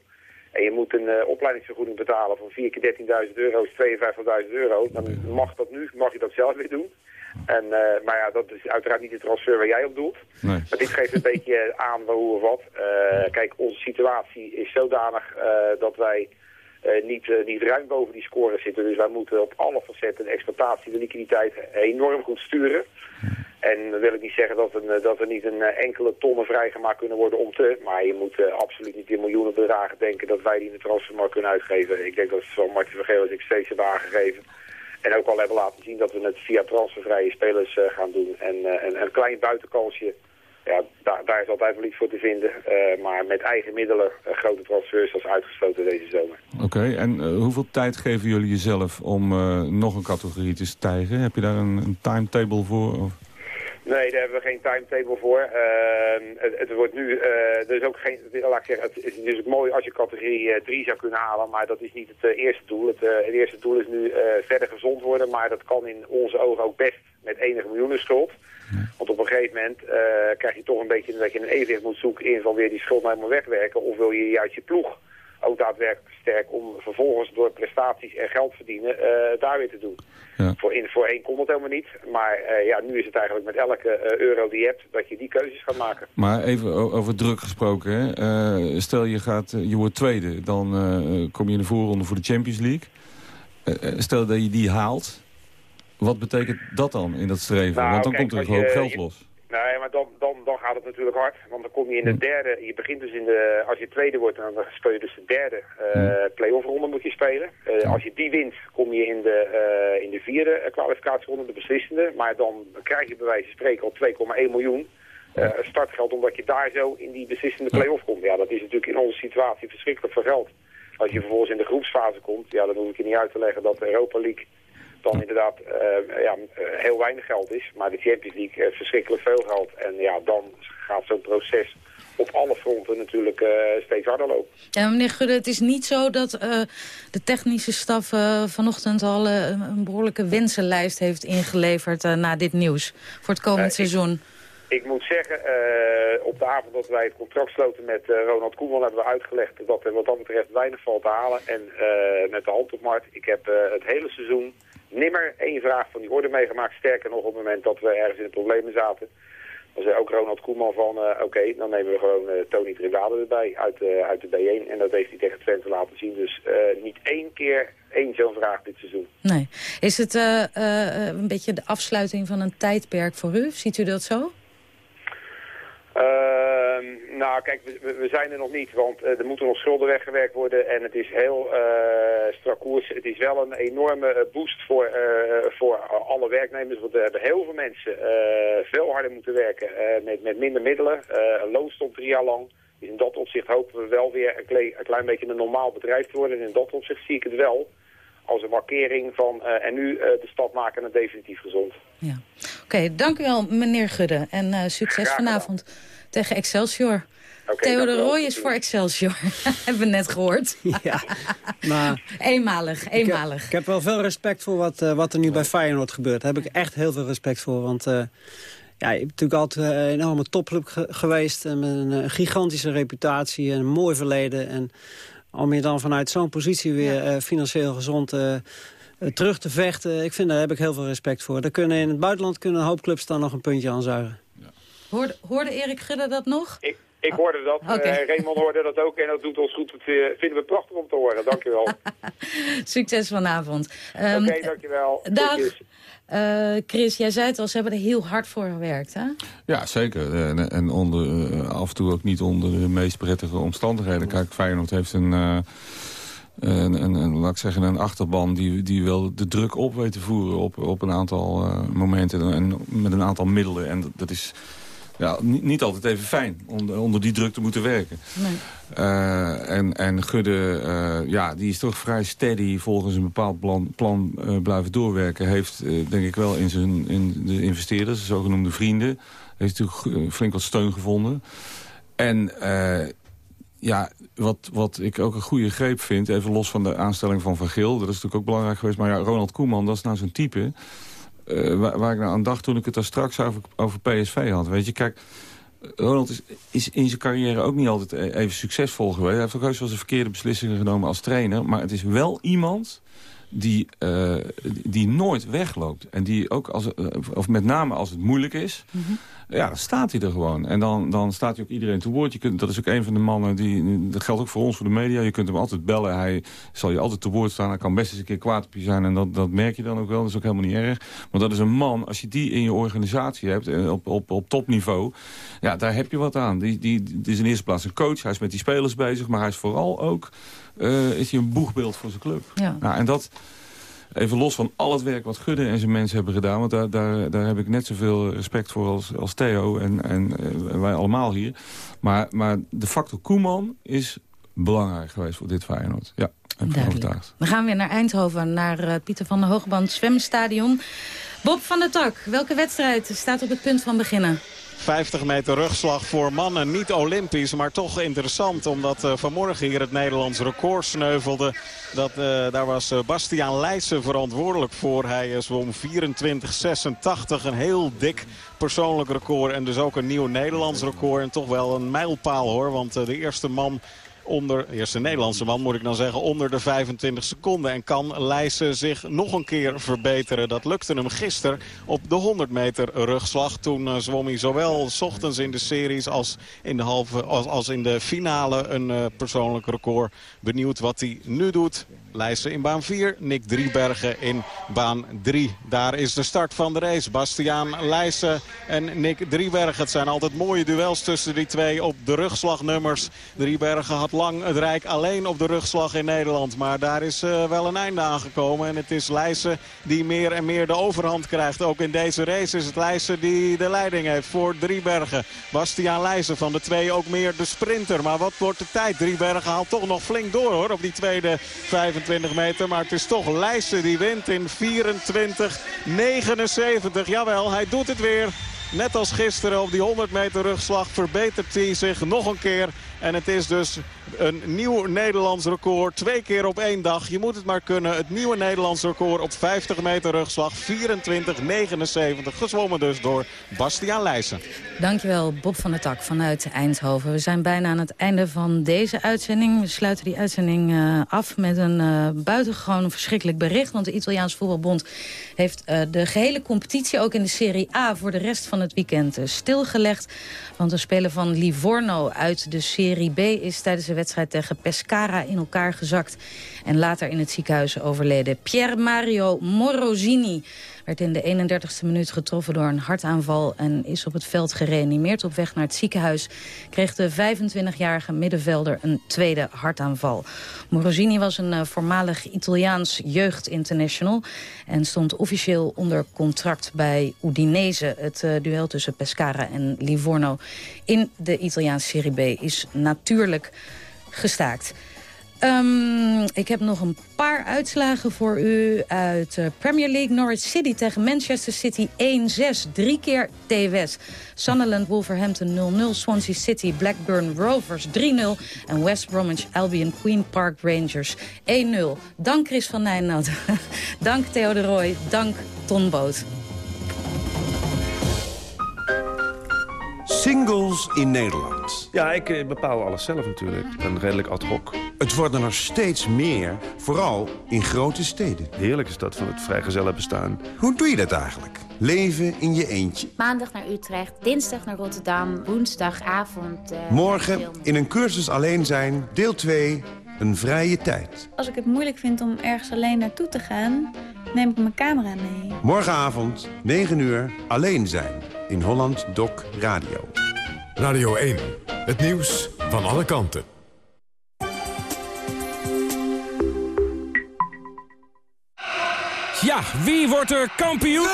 en je moet een eh, opleidingsvergoeding betalen van 4 keer 13.000 euro, is 52.000 euro... dan mag dat nu, mag je dat zelf weer doen. En, eh, maar ja, dat is uiteraard niet de transfer waar jij op doelt. Nee. Maar dit geeft een beetje aan hoe of wat. Eh, kijk, onze situatie is zodanig eh, dat wij niet, niet ruim boven die score zitten. Dus wij moeten op alle facetten, de exploitatie, de liquiditeit enorm goed sturen. En dan wil ik niet zeggen dat, een, dat er niet een enkele tonnen vrijgemaakt kunnen worden om te. Maar je moet absoluut niet in miljoenen bedragen denken dat wij die in de transfermarkt kunnen uitgeven. Ik denk dat zowel Martin Vergeel als ik steeds hebben aangegeven. En ook al hebben laten zien dat we het via transfervrije spelers eh, gaan doen. En eh, een, klein buitenkansje, ja, daar, daar is altijd wel iets voor te vinden. Eh, maar met eigen middelen grote transfers, is uitgesloten deze zomer. Oké, en hoeveel tijd geven jullie jezelf om nog een categorie te stijgen? Heb je daar een, een timetable voor? Of? Nee, daar hebben we geen timetable voor. Ehm, het, het, wordt nu, uh, er is ook geen, laat ik zeggen, het is natuurlijk mooi als je categorie 3 zou kunnen halen, maar dat is niet het eerste doel. Het, het, eerste doel is nu verder gezond worden, maar dat kan in onze ogen ook best met enige miljoenen schuld. Want op een gegeven moment krijg je toch een beetje dat je een evenwicht moet zoeken in van weer die schuld helemaal wegwerken, of wil je juist je ploeg ook daadwerkelijk sterk om vervolgens door prestaties en geld verdienen uh, daar weer te doen. Ja. Voor in, voorheen kon het helemaal niet, maar uh, ja, nu is het eigenlijk met elke uh, euro die je hebt dat je die keuzes gaat maken. Maar even over druk gesproken, hè? stel je, gaat, je wordt tweede, dan kom je in de voorronde voor de Champions League. stel dat je die haalt, wat betekent dat dan in dat streven? Nou, Want dan komt er een hoop geld los. Nee, maar dan, dan, dan gaat het natuurlijk hard. Want dan kom je in de derde, je begint dus in de, als je tweede wordt, dan speel je dus de derde uh, play-off ronde moet je spelen. Uh, als je die wint, kom je in de, uh, in de vierde kwalificatieronde, de beslissende. Maar dan krijg je bij wijze van spreken al 2,1 miljoen startgeld, omdat je daar zo in die beslissende play-off komt. Ja, dat is natuurlijk in onze situatie verschrikkelijk veel geld. Als je vervolgens in de groepsfase komt, ja, dan hoef ik je niet uit te leggen dat de Europa League dan inderdaad uh, ja, eh, heel weinig geld is. Maar de Champions League uh, verschrikkelijk veel geld. En ja, dan gaat zo'n proces op alle fronten natuurlijk uh, steeds harder lopen. Ja, meneer Gudde, het is niet zo dat de technische staf vanochtend al een behoorlijke wensenlijst heeft ingeleverd na dit nieuws voor het komend seizoen. Ik moet zeggen, op de avond dat wij het contract sloten met Ronald Koeman hebben we uitgelegd dat er wat dat betreft weinig valt te halen. En met de hand op markt, ik heb het hele seizoen nimmer één vraag van die orde meegemaakt. Sterker nog, op het moment dat we ergens in de problemen zaten... dan zei ook Ronald Koeman van... Uh, oké, dan nemen we gewoon uh, Tony Trindade erbij uit, uh, uit de B1. En dat heeft hij tegen Twente laten zien. Dus niet één keer één zo'n vraag dit seizoen. Nee. Is het een beetje de afsluiting van een tijdperk voor u? Ziet u dat zo? Ehm, nou, kijk, we, we, zijn er nog niet, want uh, er moeten nog schulden weggewerkt worden en het is heel uh. Het is wel een enorme eh, boost voor, voor alle werknemers, want er hebben heel veel mensen veel harder moeten werken met, met minder middelen. een loon stond drie jaar lang. Dus in dat opzicht hopen we wel weer een, klein, een klein beetje een normaal bedrijf te worden. En in dat opzicht zie ik het wel als een markering van en nu de stad maken het definitief gezond. Ja. Oké, dank u wel meneer Gudde en succes vanavond tegen Excelsior. Okay, Theo de Roy is voor Excelsior. Hebben we net gehoord. ja, maar... eenmalig, eenmalig. Ik heb, wel veel respect voor wat, uh, wat er nu bij Feyenoord gebeurt. Daar heb ik echt heel veel respect voor. Want uh, ja, je hebt natuurlijk altijd een enorme topclub ge geweest. En met een, gigantische reputatie en een mooi verleden. En om je dan vanuit zo'n positie weer ja. uh, financieel gezond terug te vechten. Ik vind, daar heb ik heel veel respect voor. Daar kunnen in het buitenland kunnen een hoop clubs dan nog een puntje aan zuigen. Hoorde, hoorde Erik Gudde dat nog? Ik, ik hoorde dat. Okay. Uh, Raymond hoorde dat ook en dat doet ons goed. Dat vinden we prachtig om te horen. Dankjewel. Succes vanavond. Um, Oké, okay, dankjewel. Dag. Uh, Chris, jij zei het al, ze hebben er heel hard voor gewerkt, hè? Ja, zeker. En, en onder, af en toe ook niet onder de meest prettige omstandigheden. Kijk, Feyenoord heeft een... Een, een, een, laat ik zeggen, een achterban die, die wel de druk op weet te voeren op, op een aantal momenten en met een aantal middelen. En dat is ja, niet, niet, altijd even fijn om onder die druk te moeten werken. Nee. Uh, en, en Gudde, uh, ja, die is toch vrij steady volgens een bepaald plan, plan uh, blijven doorwerken. Heeft, denk ik wel, in, zijn, in de investeerders, de zogenoemde vrienden... heeft natuurlijk flink wat steun gevonden. En ja, wat, wat ik ook een goede greep vind, even los van de aanstelling van Van Geel... dat is natuurlijk ook belangrijk geweest, maar ja, Ronald Koeman, dat is nou zo'n type... Uh, waar, waar, ik nou aan dacht toen ik het daar straks over, over PSV had. Weet je, kijk, Ronald is, is, in zijn carrière ook niet altijd e-, even succesvol geweest. Hij heeft ook heus wel eens verkeerde beslissingen genomen als trainer. Maar het is wel iemand die, uh, die nooit wegloopt. En die ook, als, uh, of met name als het moeilijk is... -hmm. Ja, dan staat hij er gewoon. En dan, dan staat hij ook iedereen te woord. Je kunt, dat is ook een van de mannen, die, dat geldt ook voor ons, voor de media. Je kunt hem altijd bellen. Hij zal je altijd te woord staan. Hij kan best eens een keer kwaad op je zijn. En dat, dat merk je dan ook wel. Dat is ook helemaal niet erg. Maar dat is een man, als je die in je organisatie hebt, eh, op, op, op topniveau... ja, daar heb je wat aan. Die, die, die is in eerste plaats een coach. Hij is met die spelers bezig. Maar hij is vooral ook uh, is hij een boegbeeld voor zijn club. Ja. Nou, en dat, even los van al het werk wat Gudde en zijn mensen hebben gedaan... want daar, daar, daar heb ik net zoveel respect voor als, als Theo en, en uh, wij allemaal hier. Maar, maar de factor Koeman is belangrijk geweest voor dit Feyenoord. Ja. Dan gaan we weer naar Eindhoven, naar uh, Pieter van der Hoogband zwemstadion. Bob van der Tak, welke wedstrijd staat op het punt van beginnen? 50 meter rugslag voor mannen. Niet olympisch, maar toch interessant. Omdat uh, vanmorgen hier het Nederlands record sneuvelde. Dat, uh, daar was uh, Bastiaan Leijsen verantwoordelijk voor. Hij zwom 24,86. Een heel dik persoonlijk record. En dus ook een nieuw Nederlands record. En toch wel een mijlpaal hoor. Want de eerste man onder, eerste Nederlandse man moet ik dan zeggen, onder de 25 seconden. En kan Leijsen zich nog een keer verbeteren. Dat lukte hem gisteren op de 100 meter rugslag. Toen uh, zwom hij zowel s ochtends in de series als in de, halve, als, als in de finale een uh, persoonlijk record. Benieuwd wat hij nu doet. Leijsen in baan 4, Nick Driebergen in baan 3. Daar is de start van de race. Bastiaan Leijsen en Nick Driebergen. Het zijn altijd mooie duels tussen die twee op de rugslagnummers. Driebergen had lang het Rijk alleen op de rugslag in Nederland. Maar daar is uh, wel een einde aangekomen. En het is Leijsen die meer en meer de overhand krijgt. Ook in deze race is het Leijsen die de leiding heeft voor Driebergen. Bastiaan Leijsen van de twee ook meer de sprinter. Maar wat wordt de tijd? Driebergen haalt toch nog flink door hoor op die tweede 25 meter. Maar het is toch Leijsen die wint in 24-79. Jawel, hij doet het weer. Net als gisteren op die 100 meter rugslag verbetert hij zich nog een keer. En het is dus een nieuw Nederlands record. Twee keer op één dag. Je moet het maar kunnen. Het nieuwe Nederlands record op 50 meter rugslag. 24,79. Gezwommen dus door Bastiaan Leijsen. Dankjewel Bob van der Tak vanuit Eindhoven. We zijn bijna aan het einde van deze uitzending. We sluiten die uitzending uh, af met een uh, buitengewoon verschrikkelijk bericht. Want de Italiaanse voetbalbond heeft uh, de gehele competitie ook in de Serie A... voor de rest van het weekend stilgelegd. Want de speler van Livorno uit de Serie B is tijdens de wedstrijd tegen Pescara in elkaar gezakt. En later in het ziekenhuis overleden. Pier Mario Morosini werd in de 31ste minuut getroffen door een hartaanval... en is op het veld gereanimeerd op weg naar het ziekenhuis. Kreeg de 25-jarige middenvelder een tweede hartaanval. Morosini was een uh, voormalig Italiaans jeugdinternational... en stond officieel onder contract bij Udinese. Het uh, duel tussen Pescara en Livorno in de Italiaanse Serie B is natuurlijk gestaakt. Um, ik heb nog een paar uitslagen voor u uit de Premier League. Norwich City tegen Manchester City 1-6. Drie keer TWS. Sunderland Wolverhampton 0-0. Swansea City Blackburn Rovers 3-0. En West Bromwich Albion Queen Park Rangers 1-0. Dank Chris van Nijnat. Dank Theo de Roy. Dank Ton Boot. Singles in Nederland. Ja, ik eh, bepaal alles zelf natuurlijk. Ik ben redelijk ad hoc. Het worden er steeds meer, vooral in grote steden. Heerlijk is dat van het vrijgezellen bestaan. Hoe doe je dat eigenlijk? Leven in je eentje. Maandag naar Utrecht, dinsdag naar Rotterdam, woensdagavond... Uh, Morgen in een cursus alleen zijn, deel 2, een vrije tijd. Als ik het moeilijk vind om ergens alleen naartoe te gaan, neem ik mijn camera mee. Morgenavond, 9 uur, alleen zijn in Holland Doc Radio. Radio 1, het nieuws van alle kanten. Ja, wie wordt er kampioen?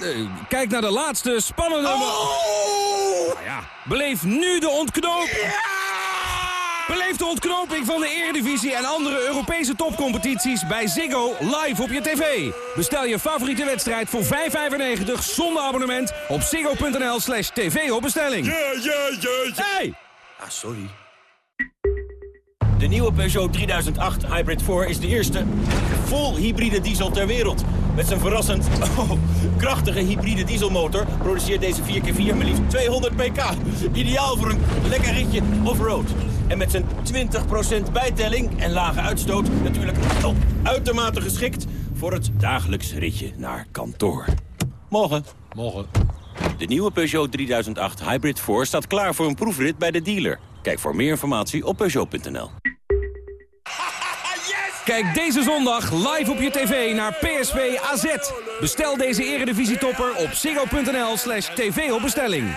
Nee! Kijk naar de laatste spannende... Oh! Nou ja, beleef nu de ontknoping. Ja! Beleef de ontknoping van de Eredivisie en andere Europese topcompetities bij Ziggo live op je tv. Bestel je favoriete wedstrijd voor 5,95 zonder abonnement op ziggo.nl slash tv op bestelling. Ja, ja, ja, ja. Hey! Ah, sorry. De nieuwe Peugeot 3008 Hybrid 4 is de eerste vol hybride diesel ter wereld. Met zijn verrassend oh, krachtige hybride dieselmotor produceert deze 4x4 maar liefst 200 pk. Ideaal voor een lekker ritje off-road. En met zijn 20% bijtelling en lage uitstoot natuurlijk oh, uitermate geschikt voor het dagelijks ritje naar kantoor. Morgen. Morgen. De nieuwe Peugeot 3008 Hybrid 4 staat klaar voor een proefrit bij de dealer. Kijk voor meer informatie op Peugeot.nl. Kijk deze zondag live op je tv naar PSV AZ. Bestel deze eredivisietopper op ziggo.nl slash tv op bestelling.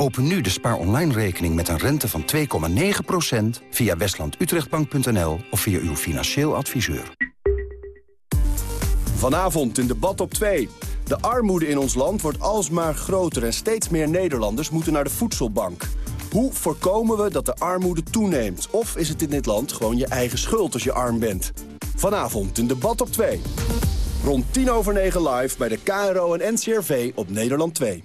Open nu de spaar online rekening met een rente van 2,9% via westlandutrechtbank.nl of via uw financieel adviseur. Vanavond in debat op 2. De armoede in ons land wordt alsmaar groter en steeds meer Nederlanders moeten naar de voedselbank. Hoe voorkomen we dat de armoede toeneemt? Of is het in dit land gewoon je eigen schuld als je arm bent? Vanavond in debat op 2. Rond 10 over 9 live bij de KRO en NCRV op Nederland 2.